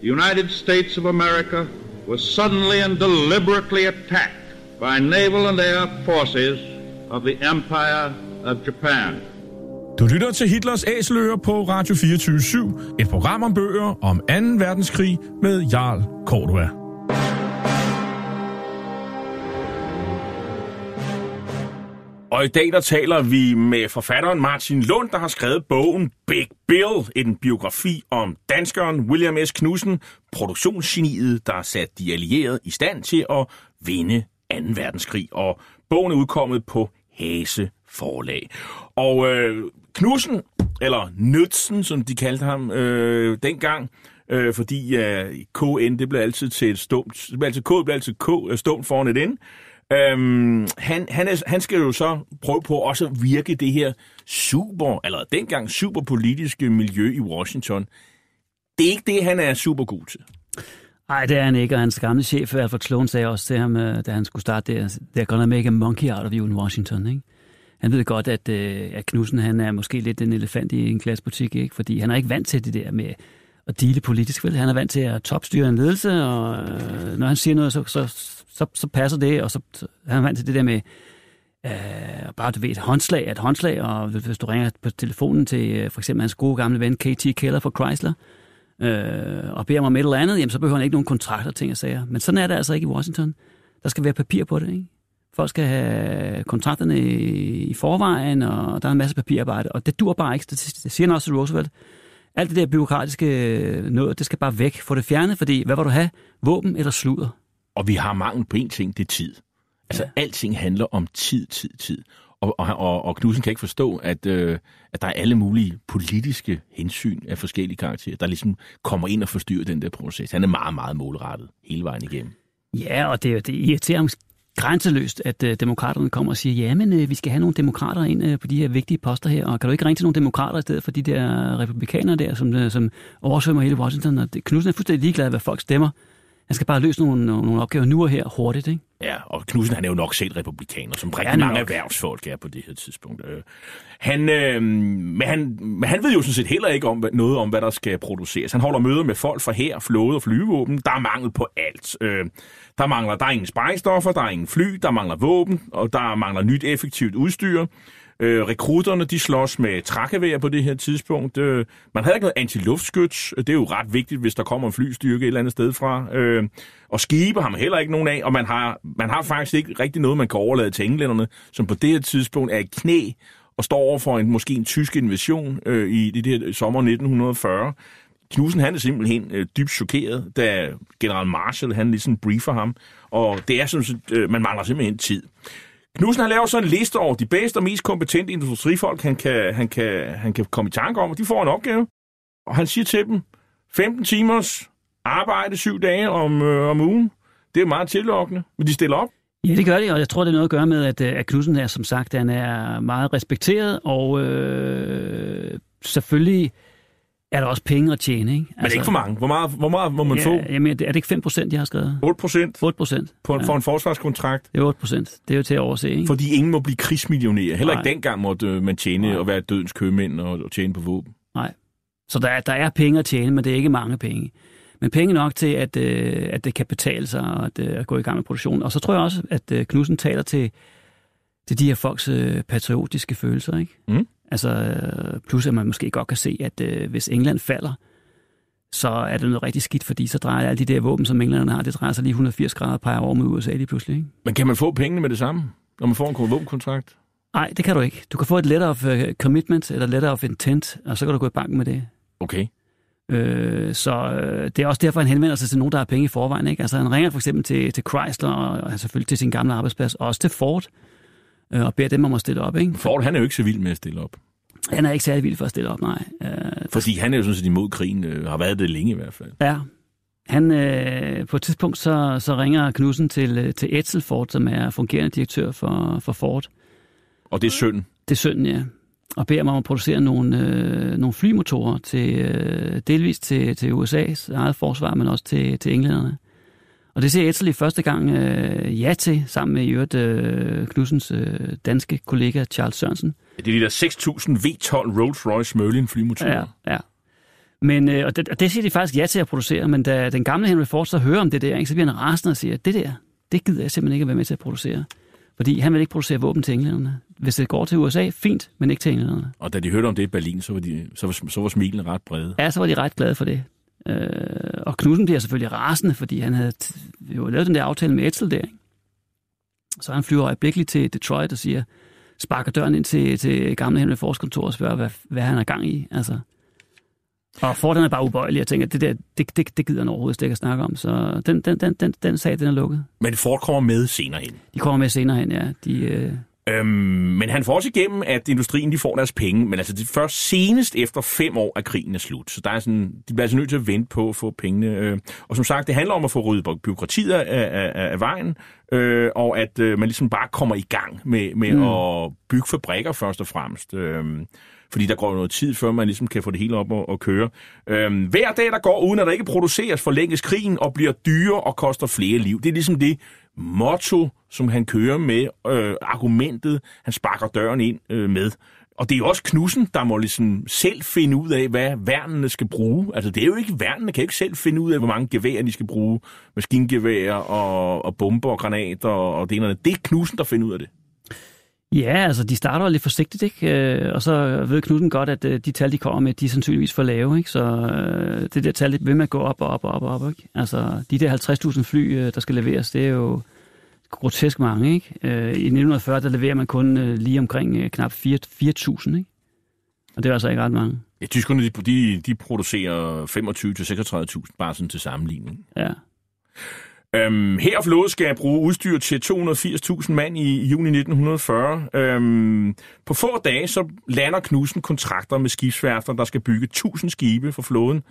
The United States of America was suddenly and deliberately attacked by naval and air forces of the Empire of Japan. Du lytter til Hitlers Æseløer på Radio 24 et program om bøger om 2. verdenskrig med Jarl Cordua. Og i dag der taler vi med forfatteren Martin Lund, der har skrevet bogen Big Bill, en biografi om danskeren William S. Knudsen, produktionsgeniet, der har sat de allierede i stand til at vinde 2. verdenskrig. Og bogen er udkommet på Hase forlag. Og øh, Knudsen, eller Nødsen, som de kaldte ham øh, dengang, øh, fordi øh, KN, det blev altid til et stumt, det blev altid K, det blev altid K, øh, stumt foran et N. Øhm, han, han, er, han skal jo så prøve på også at virke det her super, eller dengang superpolitiske miljø i Washington. Det er ikke det, han er super god til. Nej, det er han ikke, og hans gamle chef, Alfred Sloan, sagde også til ham, øh, da han skulle starte det, they're gonna make a monkey out of you in Washington, ikke? han ved godt, at, øh, at Knudsen han er måske lidt en elefant i en klassebutik, ikke? fordi han er ikke vant til det der med at dele politisk. Vel? Han er vant til at topstyre en ledelse, og øh, når han siger noget, så, så, så, så passer det, og så, så han er vant til det der med øh, bare du ved, et håndslag er et håndslag, og hvis du ringer på telefonen til øh, for eksempel hans gode gamle ven KT Keller fra Chrysler, øh, og beder mig om et eller andet, jamen, så behøver han ikke nogen kontrakter, ting og sager. Men sådan er det altså ikke i Washington. Der skal være papir på det, ikke? Folk skal have kontrakterne i forvejen, og der er en masse papirarbejde, og det dur bare ikke. Det siger han også til Roosevelt. Alt det der byråkratiske noget, det skal bare væk. Få det fjernet, fordi hvad vil du have? Våben eller sludder? Og vi har mangel på en ting, det er tid. Altså, ja. alting handler om tid, tid, tid. Og, og, og, Knudsen kan ikke forstå, at, øh, at der er alle mulige politiske hensyn af forskellige karakterer, der ligesom kommer ind og forstyrrer den der proces. Han er meget, meget målrettet hele vejen igennem. Ja, og det, det irriterer ham grænseløst, at øh, demokraterne kommer og siger, ja, men øh, vi skal have nogle demokrater ind øh, på de her vigtige poster her, og kan du ikke ringe til nogle demokrater i stedet for de der republikanere der, som, øh, som oversvømmer hele Washington? Og det, Knudsen er fuldstændig ligeglad, hvad folk stemmer. Han skal bare løse nogle, nogle opgaver nu og her hurtigt, ikke? Ja, Knudsen han er jo nok selv republikaner, som rigtig mange nok. erhvervsfolk er på det her tidspunkt. Øh, han, øh, men, han, men han ved jo sådan set heller ikke om, noget om, hvad der skal produceres. Han holder møder med folk fra her, flåde og flyvåben. Der er mangel på alt. Øh, der mangler der er ingen spejstoffer, der er ingen fly, der mangler våben, og der mangler nyt effektivt udstyr. Øh, rekrutterne, de slås med trækkevær på det her tidspunkt. Øh, man havde ikke noget antiluftskyts. Det er jo ret vigtigt, hvis der kommer en flystyrke et eller andet sted fra. Øh, og skibe har man heller ikke nogen af, og man har, man har faktisk ikke rigtig noget, man kan overlade til englænderne, som på det her tidspunkt er i knæ og står over for en, måske en tysk invasion øh, i det her sommer 1940. Knudsen han er simpelthen øh, dybt chokeret, da general Marshall han ligesom briefer ham, og det er sådan, øh, man mangler simpelthen tid. Knudsen har lavet sådan en liste over de bedste og mest kompetente industrifolk, han kan, han kan, han kan komme i tanke om, og de får en opgave. Og han siger til dem, 15 timers arbejde syv dage om, øh, om ugen. Det er meget tillokkende, men de stiller op. Ja, det gør de, og jeg tror, det er noget at gøre med, at, øh, at Knudsen er, som sagt, han er meget respekteret, og øh, selvfølgelig er der også penge at tjene. Ikke? Altså, Men ikke for mange. Hvor meget, hvor meget må man ja, få? Jamen, er det ikke 5 procent, de har skrevet? 8 procent? 8 procent. På, ja. For en forsvarskontrakt? Det er 8 procent. Det er jo til at overse. Ikke? Fordi ingen må blive krigsmillionær. Heller Nej. ikke dengang måtte øh, man tjene Nej. og være dødens købmænd og, og tjene på våben. Nej. Så der er, der er penge at tjene, men det er ikke mange penge. Men penge nok til, at, øh, at det kan betale sig at, øh, at gå i gang med produktionen. Og så tror jeg også, at øh, Knudsen taler til, til de her folks øh, patriotiske følelser. Ikke? Mm. Altså, øh, plus at man måske godt kan se, at øh, hvis England falder, så er det noget rigtig skidt, fordi så drejer alle de der våben, som englænderne har, det drejer sig lige 180 grader per år med USA lige pludselig. Ikke? Men kan man få pengene med det samme, når man får en våbenkontrakt? Nej, det kan du ikke. Du kan få et letter of uh, commitment, eller letter of intent, og så kan du gå i banken med det. Okay. Øh, så øh, det er også derfor, han henvender sig til nogen, der har penge i forvejen. Ikke? Altså, han ringer for eksempel til, til Chrysler, og, og selvfølgelig til sin gamle arbejdsplads, og også til Ford, øh, og beder dem om at stille op. Ikke? Ford, han er jo ikke så vild med at stille op. Han er ikke særlig vild for at stille op, nej. Øh, Fordi han er jo sådan set imod krigen, øh, har været det længe i hvert fald. Ja. Han, øh, på et tidspunkt så, så ringer Knudsen til, øh, til Edsel Ford, som er fungerende direktør for, for Ford. Og det er sønnen? Det er sønnen, ja. Og beder mig om at producere nogle, øh, nogle flymotorer, til, øh, delvis til, til USA's eget forsvar, men også til, til englænderne. Og det siger Edsel i første gang øh, ja til, sammen med i øvrigt øh, Knudsens øh, danske kollega Charles Sørensen. Det er de der 6.000 V12 Rolls-Royce Merlin flymotorer. Ja, ja. Men, øh, og, det, og det siger de faktisk ja til at producere, men da den gamle Henry Ford så hører om det der, ikke, så bliver han rasende og siger, det der, det gider jeg simpelthen ikke at være med til at producere. Fordi han vil ikke producere våben til englænderne. Hvis det går til USA, fint, men ikke til englænderne. Og da de hørte om det i Berlin, så var, de, så var, så var smilene ret brede. Ja, så var de ret glade for det. Øh, og Knudsen bliver selvfølgelig rasende, fordi han havde jo lavet den der aftale med Edsel der. Ikke? Så han flyver øjeblikkeligt til Detroit og siger, sparker døren ind til, til gamle Henry Fords kontor og spørger, hvad, hvad han er gang i. Altså. Og Ford er bare ubøjelig. Jeg tænker, det, der, det, det, det gider han overhovedet ikke at snakke om. Så den, den, den, den, den sag, den er lukket. Men Ford kommer med senere hen. De kommer med senere hen, ja. De, øh... øhm, men han får også igennem, at industrien de får deres penge, men altså det først senest efter fem år, at krigen er slut. Så der er sådan, de bliver altså nødt til at vente på at få pengene. Øh. Og som sagt, det handler om at få ryddet byråkratiet af, af, af vejen, øh, og at øh, man ligesom bare kommer i gang med, med mm. at bygge fabrikker først og fremmest. Øh, fordi der går noget tid, før man ligesom kan få det hele op og, og køre. Øhm, hver dag, der går, uden at der ikke produceres, forlænges krigen og bliver dyre og koster flere liv. Det er ligesom det motto, som han kører med, øh, argumentet, han sparker døren ind øh, med. Og det er jo også Knudsen, der må ligesom selv finde ud af, hvad værnene skal bruge. Altså, det er jo ikke værnene, kan ikke selv finde ud af, hvor mange geværer de skal bruge. Maskingeværer og, og bomber og granater og, og det ene Det er Knudsen, der finder ud af det. Ja, altså de starter lidt forsigtigt, ikke? Øh, og så ved Knudsen godt, at øh, de tal, de kommer med, de er sandsynligvis for lave, ikke? Så øh, det der tal, det vil at gå op og op og op og op, ikke? Altså de der 50.000 fly, der skal leveres, det er jo grotesk mange, ikke? I 1940, der leverer man kun lige omkring knap 4.000, ikke? Og det er altså ikke ret mange. Ja, tyskerne, de, de, de producerer 25-36.000, bare sådan til sammenligning. Ja. Øhm, her flåde skal bruge udstyr til 280.000 mand i, juni 1940. Øhm, på få dage så lander Knudsen kontrakter med skibsværfter, der skal bygge 1000 skibe for flåden.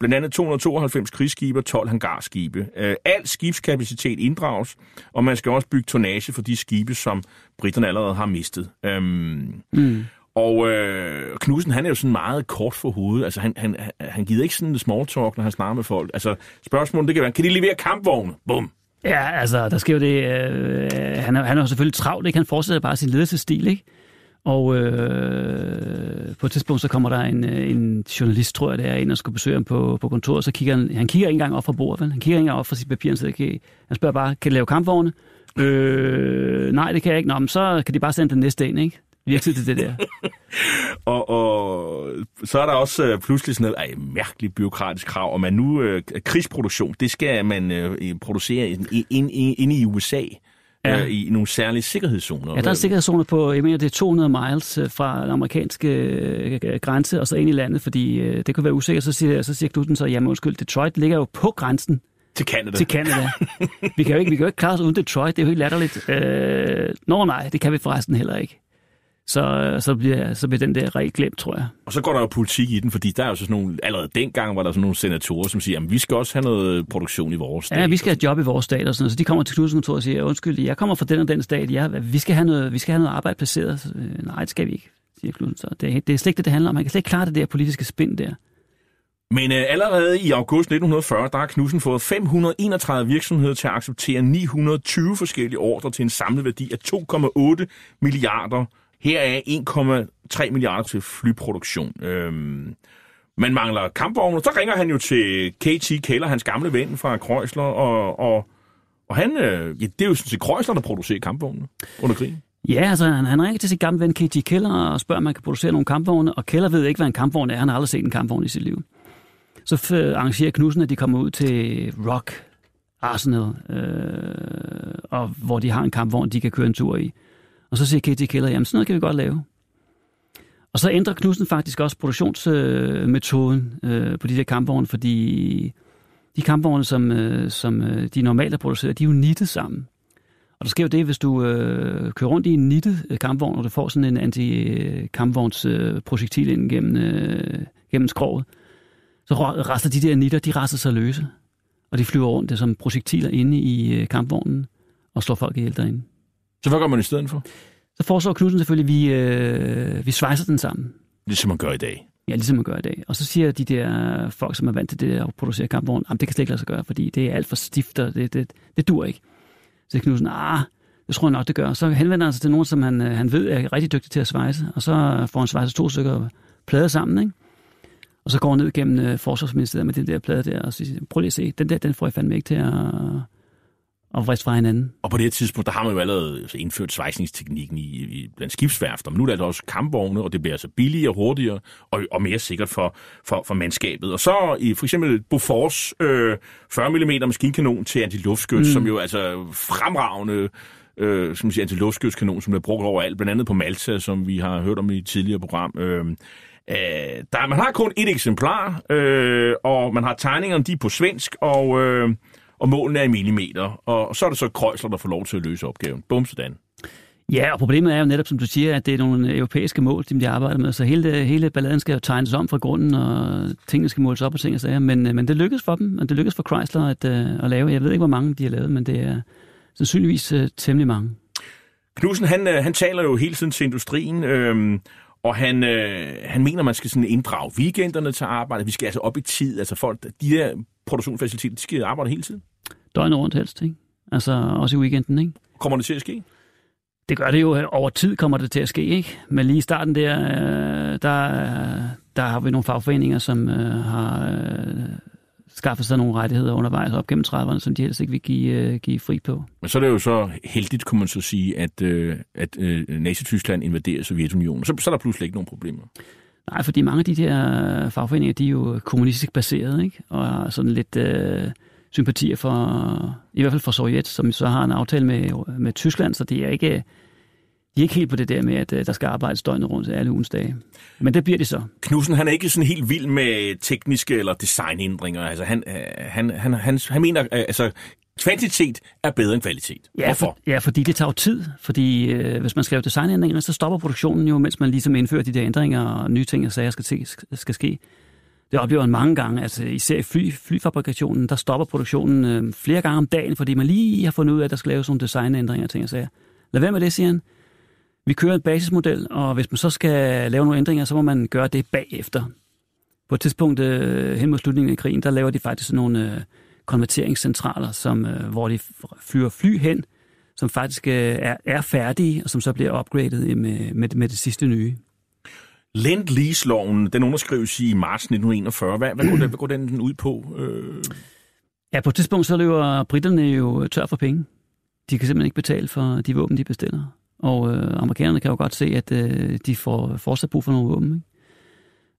Blandt andet 292 krigsskibe og 12 hangarskibe. Øh, al skibskapacitet inddrages, og man skal også bygge tonnage for de skibe, som britterne allerede har mistet. Øhm, mm. Og øh, Knudsen, han er jo sådan meget kort for hovedet. Altså, han, han, han gider ikke sådan small talk, når han snakker med folk. Altså, spørgsmålet, det kan være, kan de levere kampvogne? Bum. Ja, altså, der sker jo det. Øh, han, er, han er jo selvfølgelig travlt, ikke? Han fortsætter bare sin ledelsesstil, ikke? Og øh, på et tidspunkt, så kommer der en, øh, en journalist, tror jeg, der er ind og skal besøge ham på, på kontoret, så kigger han, han kigger ikke engang op fra bordet, vel? Han kigger ikke engang op fra sit papir, så okay. han spørger bare, kan de lave kampvogne? Øh, nej, det kan jeg ikke. Nå, men så kan de bare sende den næste ind, ikke? Virkelig til det der. og, og så er der også øh, pludselig sådan noget ej, mærkeligt byråkratisk krav, om man nu øh, krigsproduktion, det skal man øh, producere inde ind, ind i USA. Ja. Øh, i nogle særlige sikkerhedszoner. Ja, der er sikkerhedszoner på, jeg mener, det er 200 miles øh, fra den amerikanske øh, grænse og så ind i landet, fordi øh, det kunne være usikkert. Så siger, så siger Knudsen så, jamen undskyld, Detroit ligger jo på grænsen til Canada. Til Canada. vi, kan jo ikke, vi kan jo ikke klare os uden Detroit, det er jo helt latterligt. Øh, nå nej, det kan vi forresten heller ikke så, så, bliver, så bliver den der regel glemt, tror jeg. Og så går der jo politik i den, fordi der er jo sådan nogle, allerede dengang var der sådan nogle senatorer, som siger, at vi skal også have noget produktion i vores stat. Ja, vi skal have job i vores stat og sådan noget. Så de kommer til Knudsen og siger, undskyld, jeg kommer fra den og den stat, ja, vi, skal have noget, vi skal have noget arbejde placeret. Så, øh, nej, det skal vi ikke, siger Knudsen. Så det, det er slet ikke det, det handler om. Man kan slet ikke klare det der politiske spind der. Men øh, allerede i august 1940, der har Knudsen fået 531 virksomheder til at acceptere 920 forskellige ordre til en samlet værdi af 2,8 milliarder her er 1,3 milliarder til flyproduktion. Øhm, man mangler kampvogne. Så ringer han jo til KT Keller, hans gamle ven fra Kreuzler, og, og, og han, øh, ja, det er jo sådan set Kreuzler, der producerer kampvogne under krigen. Ja, altså han, han ringer til sin gamle ven KT Keller og spørger, om man kan producere nogle kampvogne, og Keller ved ikke, hvad en kampvogn er. Han har aldrig set en kampvogn i sit liv. Så øh, arrangerer Knudsen, at de kommer ud til Rock Arsenal, øh, og hvor de har en kampvogn, de kan køre en tur i. Og så siger Katie Keller, jamen sådan noget kan vi godt lave. Og så ændrer Knudsen faktisk også produktionsmetoden øh, på de der kampvogne, fordi de kampvogne, som, øh, som øh, de normalt er produceret, de er jo nittet sammen. Og der sker jo det, hvis du øh, kører rundt i en nittet øh, kampvogn, og du får sådan en anti-kampvogns øh, projektil ind gennem, øh, gennem skroget, så rester de der nitter, de rester sig løse. Og de flyver rundt det som projektiler inde i øh, kampvognen og slår folk ihjel derinde. Så hvad gør man i stedet for? Så foreslår Knudsen selvfølgelig, at vi, øh, vi svejser den sammen. Ligesom man gør i dag. Ja, ligesom man gør i dag. Og så siger de der folk, som er vant til det at producere kampvogn, at det kan slet ikke lade sig gøre, fordi det er alt for stift, og det, det, det dur ikke. Så Knudsen, ah, det tror jeg nok, det gør. Så henvender han sig til nogen, som han, øh, han ved er rigtig dygtig til at svejse, og så får han svejset to stykker plade sammen, ikke? Og så går han ned gennem øh, forsvarsministeriet med den der plade der, og siger, prøv lige at se, den der, den får jeg fandme ikke til at, og vrist fra hinanden. Og på det tidspunkt, der har man jo allerede indført svejsningsteknikken i, i blandt skibsværfter, men nu er der også kampvogne, og det bliver altså billigere, hurtigere og, og mere sikkert for, for, for mandskabet. Og så i for eksempel Bofors øh, 40 mm maskinkanon til antiluftskyts, mm. som jo altså fremragende øh, som siger, antiluftskytskanon, som bliver brugt overalt, blandt andet på Malta, som vi har hørt om i et tidligere program. Øh, Øh, der, man har kun et eksemplar, øh, og man har tegningerne, de er på svensk, og, øh, og målene er i millimeter. Og så er det så Kreuzler, der får lov til at løse opgaven. Bum, sådan. Ja, og problemet er jo netop, som du siger, at det er nogle europæiske mål, de arbejder med, så hele, hele balladen skal jo tegnes om fra grunden, og tingene skal måles op og ting og sager, men, men det lykkedes for dem, og det lykkedes for Chrysler at, øh, at lave. Jeg ved ikke, hvor mange de har lavet, men det er sandsynligvis uh, temmelig mange. Knudsen, han, han taler jo hele tiden til industrien, øhm, Og han, øh, han mener, man skal sådan inddrage weekenderne til arbejde. Vi skal altså op i tid. Altså folk, de der produktionsfaciliteter, de skal arbejde hele tiden. Døgnet rundt helst, ikke? Altså også i weekenden, ikke? Kommer det til at ske? Det gør det jo. Over tid kommer det til at ske, ikke? Men lige i starten der, øh, der, der har vi nogle fagforeninger, som øh, har øh, skaffet sig nogle rettigheder undervejs op gennem 30'erne, som de helst ikke vil give, give fri på. Men så er det jo så heldigt, kunne man så sige, at, at Nazi-Tyskland invaderer Sovjetunionen. Så, så er der pludselig ikke nogen problemer. Nej, fordi mange af de der fagforeninger, de er jo kommunistisk baseret, ikke? Og sådan lidt øh, sympatier for, i hvert fald for Sovjet, som så har en aftale med, med Tyskland, så det er ikke, de er ikke helt på det der med, at øh, der skal arbejdes døgnet rundt alle ugens dage. Men det bliver det så. Knudsen, han er ikke sådan helt vild med tekniske eller designændringer. Altså, han, øh, han, han, han, han mener, øh, altså, kvantitet er bedre end kvalitet. Ja, Hvorfor? for, ja fordi det tager jo tid. Fordi øh, hvis man skal lave designændringer, så stopper produktionen jo, mens man ligesom indfører de der ændringer og nye ting og sager skal, skal ske. Det oplever man mange gange, altså især i fly, flyfabrikationen, der stopper produktionen øh, flere gange om dagen, fordi man lige har fundet ud af, at der skal laves nogle designændringer og ting og sager. Lad være med det, siger han. Vi kører en basismodel, og hvis man så skal lave nogle ændringer, så må man gøre det bagefter. På et tidspunkt øh, hen mod slutningen af krigen, der laver de faktisk sådan nogle øh, konverteringscentraler, som, øh, hvor de flyver fly hen, som faktisk øh, er, er færdige, og som så bliver upgradet øh, med, med, med det sidste nye. Lend-Lease-loven, den underskrives i marts 1941. Hvad, hvad, går, den, hvad går den ud på? Øh... Ja, på et tidspunkt så løber britterne jo tør for penge. De kan simpelthen ikke betale for de våben, de bestiller. Og øh, amerikanerne kan jo godt se, at øh, de får fortsat brug for nogle våben. Ikke?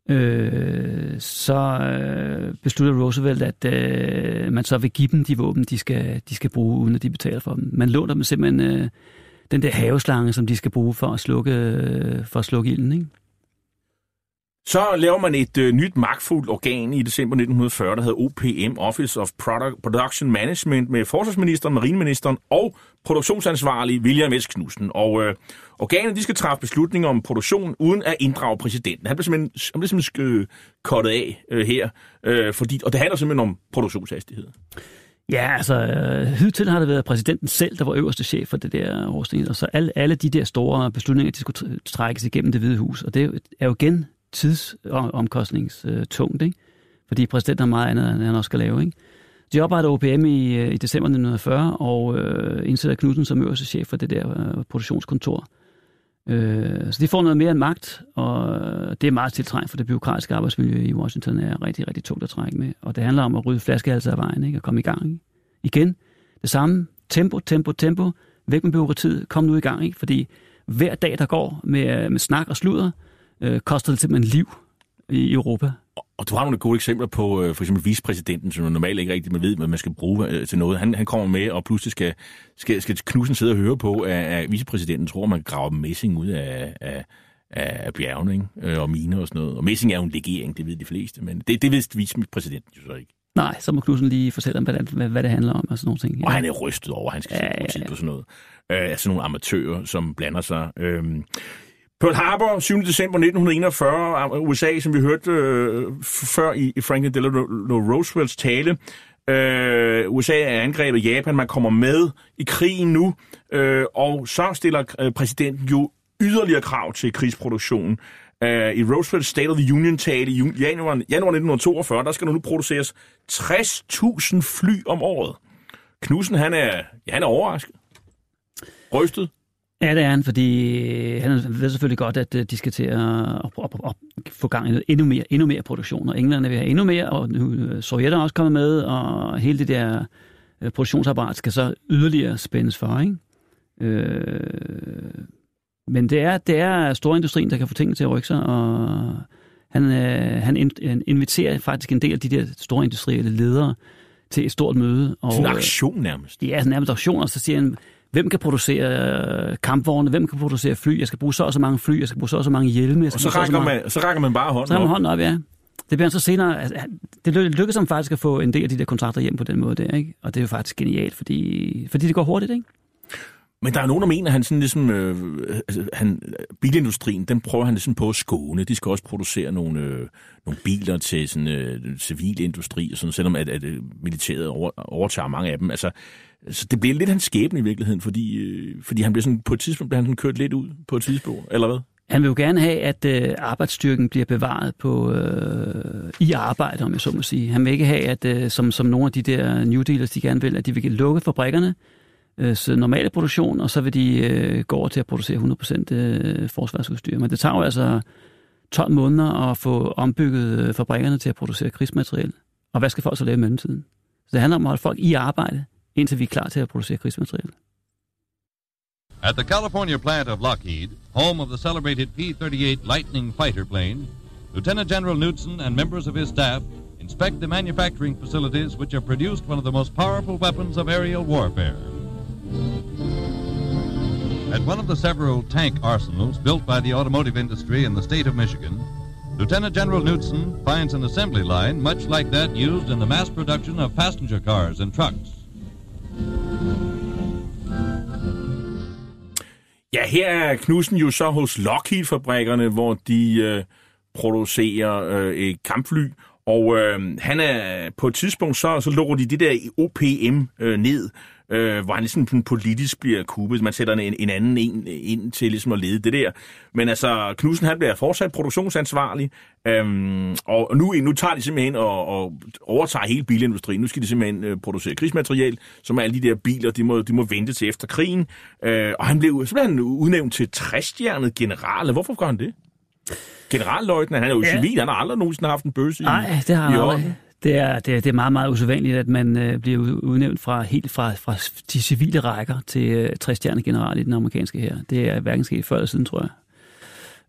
Øh, så øh, beslutter Roosevelt, at øh, man så vil give dem de våben, de skal, de skal bruge, uden at de betaler for dem. Man låner dem simpelthen øh, den der haveslange, som de skal bruge for at slukke, øh, for at slukke ilden. Ikke? Så laver man et øh, nyt magtfuldt organ i december 1940, der hedder OPM, Office of Product, Production Management, med forsvarsministeren, marineministeren og produktionsansvarlig William S. Knudsen. Og øh, organet de skal træffe beslutninger om produktion uden at inddrage præsidenten. Han bliver simpelthen, han bliver simpelthen øh, kottet af øh, her, øh, fordi, og det handler simpelthen om produktionshastighed. Ja, altså, øh, hidtil har det været præsidenten selv, der var øverste chef for det der årsting, og så alle, alle de der store beslutninger, de skulle trækkes igennem det hvide hus, og det er jo igen tidsomkostningstungt, ikke? fordi præsidenten har meget andet, end han også skal lave. Ikke? De oprettede OPM i, øh, i december 1940 og øh, indsætter Knudsen som øverste chef for det der øh, produktionskontor. Øh, så de får noget mere end magt, og øh, det er meget tiltrængt, for det byråkratiske arbejdsmiljø i Washington er rigtig, rigtig tungt at trække med. Og det handler om at rydde flaskehalser af vejen ikke? og komme i gang. Ikke? Igen, det samme. Tempo, tempo, tempo. Væk med byråkratiet. Kom nu i gang. Ikke? Fordi hver dag, der går med, øh, med snak og sludder, øh, koster det simpelthen liv i Europa. Og du har nogle gode eksempler på øh, for eksempel vicepræsidenten, som normalt ikke rigtig man ved, hvad man skal bruge øh, til noget. Han, han kommer med, og pludselig skal, skal, skal Knudsen sidde og høre på, at, at vicepræsidenten tror, man graver messing ud af, af, af bjergene ikke? Øh, og miner og sådan noget. Og messing er jo en legering, det ved de fleste, men det, det ved vicepræsidenten jo så ikke. Nej, så må Knudsen lige fortælle dem, hvad, hvad, hvad det handler om og sådan nogle ting. Ja. Og han er rystet over, at han skal ja, ja, ja. på sådan noget. Øh, altså nogle amatører, som blander sig. Øh, Pearl Harbor, 7. december 1941, øh, USA, som vi hørte øh, før i, i Franklin Delano Roosevelts tale. Øh, USA er angrebet Japan, man kommer med i krigen nu, øh, og så stiller øh, præsidenten jo yderligere krav til krigsproduktionen. Øh, I Roosevelts State of the Union-tale i januar, januar 1942, der skal nu produceres 60.000 fly om året. Knudsen, han er, ja, han er overrasket. Rystet. Ja, det er han, fordi han ved selvfølgelig godt, at øh, de skal til at, at, at, at få gang i endnu mere, endnu mere produktion. Og England vil have endnu mere, og nu øh, Sovjet er også kommet med, og hele det der øh, produktionsapparat skal så yderligere spændes for. Ikke? Øh, men det er, det er storindustrien, der kan få tingene til at rykke sig, og han, øh, han inviterer faktisk en del af de der store industrielle ledere til et stort møde. Og, sådan en aktion nærmest. Ja, nærmest aktion, og så siger han, hvem kan producere kampvogne, hvem kan producere fly, jeg skal bruge så og så mange fly, jeg skal bruge så og så mange hjelme. Og så rækker, så man, så rækker man bare hånden så op. Så hånden op, ja. Det bliver så senere, altså, det lykkedes ham faktisk at få en del af de der kontrakter hjem på den måde der, ikke? Og det er jo faktisk genialt, fordi, fordi det går hurtigt, ikke? Men der er nogen, der mener, at han sådan ligesom, øh, altså, han, bilindustrien, den prøver han ligesom på at skåne. De skal også producere nogle, øh, nogle biler til sådan øh, civilindustri, og sådan, selvom at, at øh, militæret over, overtager mange af dem. Altså, så det bliver lidt hans skæbne i virkeligheden, fordi, øh, fordi han blev sådan, på et tidspunkt blev han sådan kørt lidt ud på et tidspunkt, eller hvad? Han vil jo gerne have, at øh, arbejdsstyrken bliver bevaret på, øh, i arbejde, om jeg så må sige. Han vil ikke have, at øh, som, som nogle af de der New Dealers, de gerne vil, at de vil lukke fabrikkerne, øh, så normale produktion, og så vil de øh, gå over til at producere 100% øh, forsvarsudstyr. Men det tager jo altså 12 måneder at få ombygget øh, fabrikkerne til at producere krigsmateriel. Og hvad skal folk så lave i mellemtiden? Så det handler om at holde folk i arbejde, indtil vi er klar til at producere. At the California plant of Lockheed, home of the celebrated P-38 Lightning fighter plane, Lieutenant General Knudsen and members of his staff inspect the manufacturing facilities which have produced one of the most powerful weapons of aerial warfare. At one of the several tank arsenals built by the automotive industry in the state of Michigan, Lieutenant General Knudsen finds an assembly line much like that used in the mass production of passenger cars and trucks. Ja, her er Knudsen jo så hos Lockheed-fabrikkerne, hvor de øh, producerer øh, et kampfly, og øh, han er på et tidspunkt, så, så lukker de det der OPM øh, ned, øh, hvor han ligesom politisk bliver kuppet. Man sætter en, en anden en ind til ligesom at lede det der. Men altså, Knudsen han bliver fortsat produktionsansvarlig, øhm, og nu, nu tager de simpelthen og, og overtager hele bilindustrien. Nu skal de simpelthen øh, producere krigsmateriel, som alle de der biler, de må, de må vente til efter krigen. Øh, og han blev, så blev han udnævnt til 60-stjernet general. Hvorfor gør han det? Generalløjtnant, han er jo ja. civil, han har aldrig nogensinde haft en bøsse Nej, det har han aldrig. Det er, det, er, det er meget, meget usædvanligt, at man øh, bliver udnævnt fra helt fra, fra de civile rækker til øh, 60 general i den amerikanske her. Det er hverken sket før eller siden, tror jeg.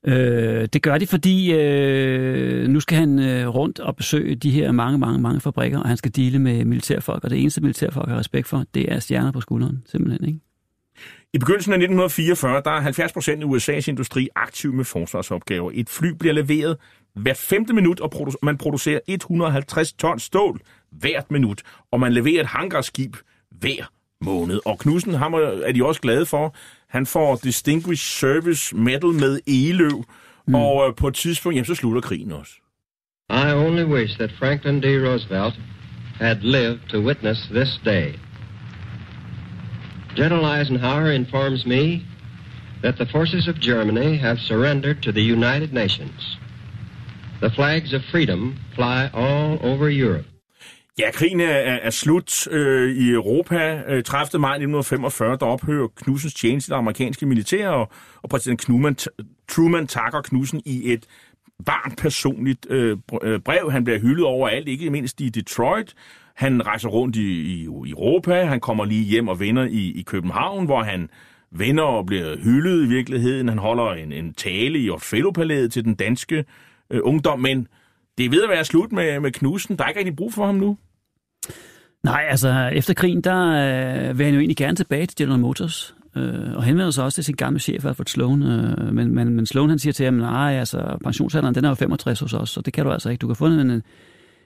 Øh, det gør de, fordi øh, nu skal han øh, rundt og besøge de her mange, mange, mange fabrikker, og han skal dele med militærfolk, og det eneste militærfolk har respekt for, det er stjerner på skulderen, simpelthen, ikke? I begyndelsen af 1944, der er 70 procent af USA's industri aktiv med forsvarsopgaver. Et fly bliver leveret hvert femte minut, og produ- man producerer 150 ton stål hvert minut, og man leverer et hangarskib hver måned. Og Knudsen ham er de også glade for. Han får Distinguished Service Medal med Eløv, mm. og øh, på et tidspunkt, jamen, så slutter krigen også. I only wish that Franklin D. Roosevelt had lived to witness this day. General Eisenhower informs me that the forces of Germany have surrendered to the United Nations. The flags of freedom fly all over Europe. Ja, krigen er, er slut øh, i Europa. Øh, 30. maj 1945, der ophører Knudsens tjeneste i det amerikanske militær, og, og præsident Truman, Truman takker Knudsen i et varmt personligt øh, øh, brev. Han bliver hyldet overalt, ikke mindst i Detroit. Han rejser rundt i, i, i Europa, han kommer lige hjem og vender i, i København, hvor han vender og bliver hyldet i virkeligheden. Han holder en, en tale i Otfellopalæet til den danske øh, ungdom, men det er ved at være slut med, med Knudsen. Der er ikke rigtig brug for ham nu. Nej, altså efter krigen, der øh, vil han jo egentlig gerne tilbage til General Motors. Øh, og henvender sig altså også til sin gamle chef, Alfred Sloan. Øh, men, men, men Sloan han siger til ham, nej, altså pensionsalderen, den er jo 65 hos os, så det kan du altså ikke. Du kan få en,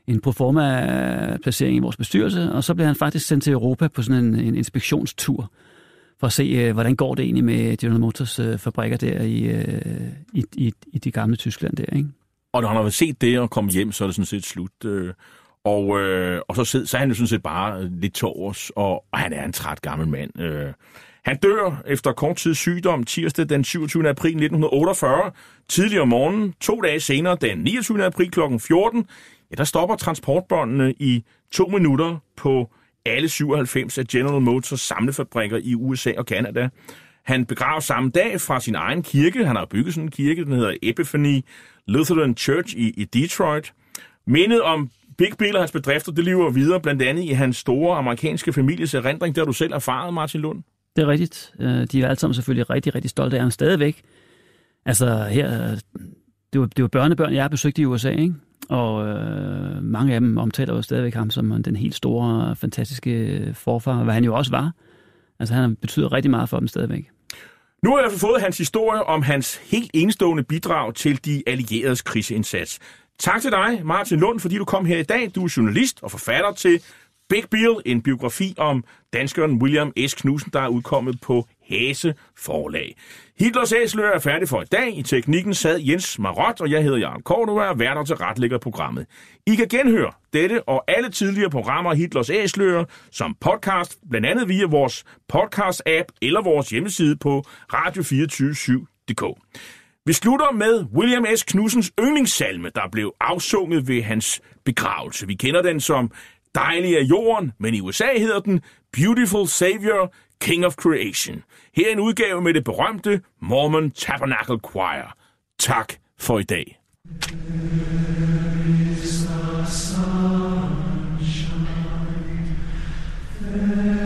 en proforma-placering i vores bestyrelse, og så bliver han faktisk sendt til Europa på sådan en, en inspektionstur for at se, øh, hvordan går det egentlig med General Motors øh, fabrikker der i, øh, i, i, i de gamle Tyskland der, ikke? Og når han har set det og kommet hjem, så er det sådan set slut. Øh, og, øh, og så, så er han jo sådan set bare lidt tårs, og, og han er en træt gammel mand. Øh, han dør efter kort tid sygdom tirsdag den 27. april 1948. Tidligere om morgenen, to dage senere, den 29. april kl. 14, ja, der stopper transportbåndene i to minutter på alle 97 af General Motors samlefabrikker i USA og Canada. Han begraver samme dag fra sin egen kirke. Han har bygget sådan en kirke, den hedder Epiphany Lutheran Church i, i Detroit. Mindet om Big Bill og hans bedrifter, det lever videre blandt andet i hans store amerikanske families erindring. Det har du selv erfaret, Martin Lund. Det er rigtigt. Øh, de er alle sammen selvfølgelig rigtig, rigtig stolte af ham stadigvæk. Altså her, det var, det var børnebørn, jeg besøgte i USA, ikke? Og øh, mange af dem omtaler jo stadigvæk ham som den helt store, fantastiske forfar, hvad han jo også var. Altså han betyder rigtig meget for dem stadigvæk. Nu har jeg altså fået hans historie om hans helt enestående bidrag til de allieredes krigsindsats. Tak til dig, Martin Lund, fordi du kom her i dag. Du er journalist og forfatter til Big Bill, en biografi om danskeren William S. Knudsen, der er udkommet på Hæse Forlag. Hitlers Æsler er færdig for i dag. I teknikken sad Jens Marot, og jeg hedder Jarl Kortova og værter til retlægger programmet. I kan genhøre dette og alle tidligere programmer af Hitlers Æsler som podcast, blandt andet via vores podcast-app eller vores hjemmeside på radio247.dk. Vi slutter med William S. Knudsens yndlingssalme, der blev afsunget ved hans begravelse. Vi kender den som Dejlig af jorden, men i USA hedder den Beautiful Savior, King of Creation. Her er en udgave med det berømte Mormon Tabernacle Choir. Tak for i dag. En af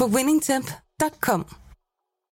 på winningtemp.com.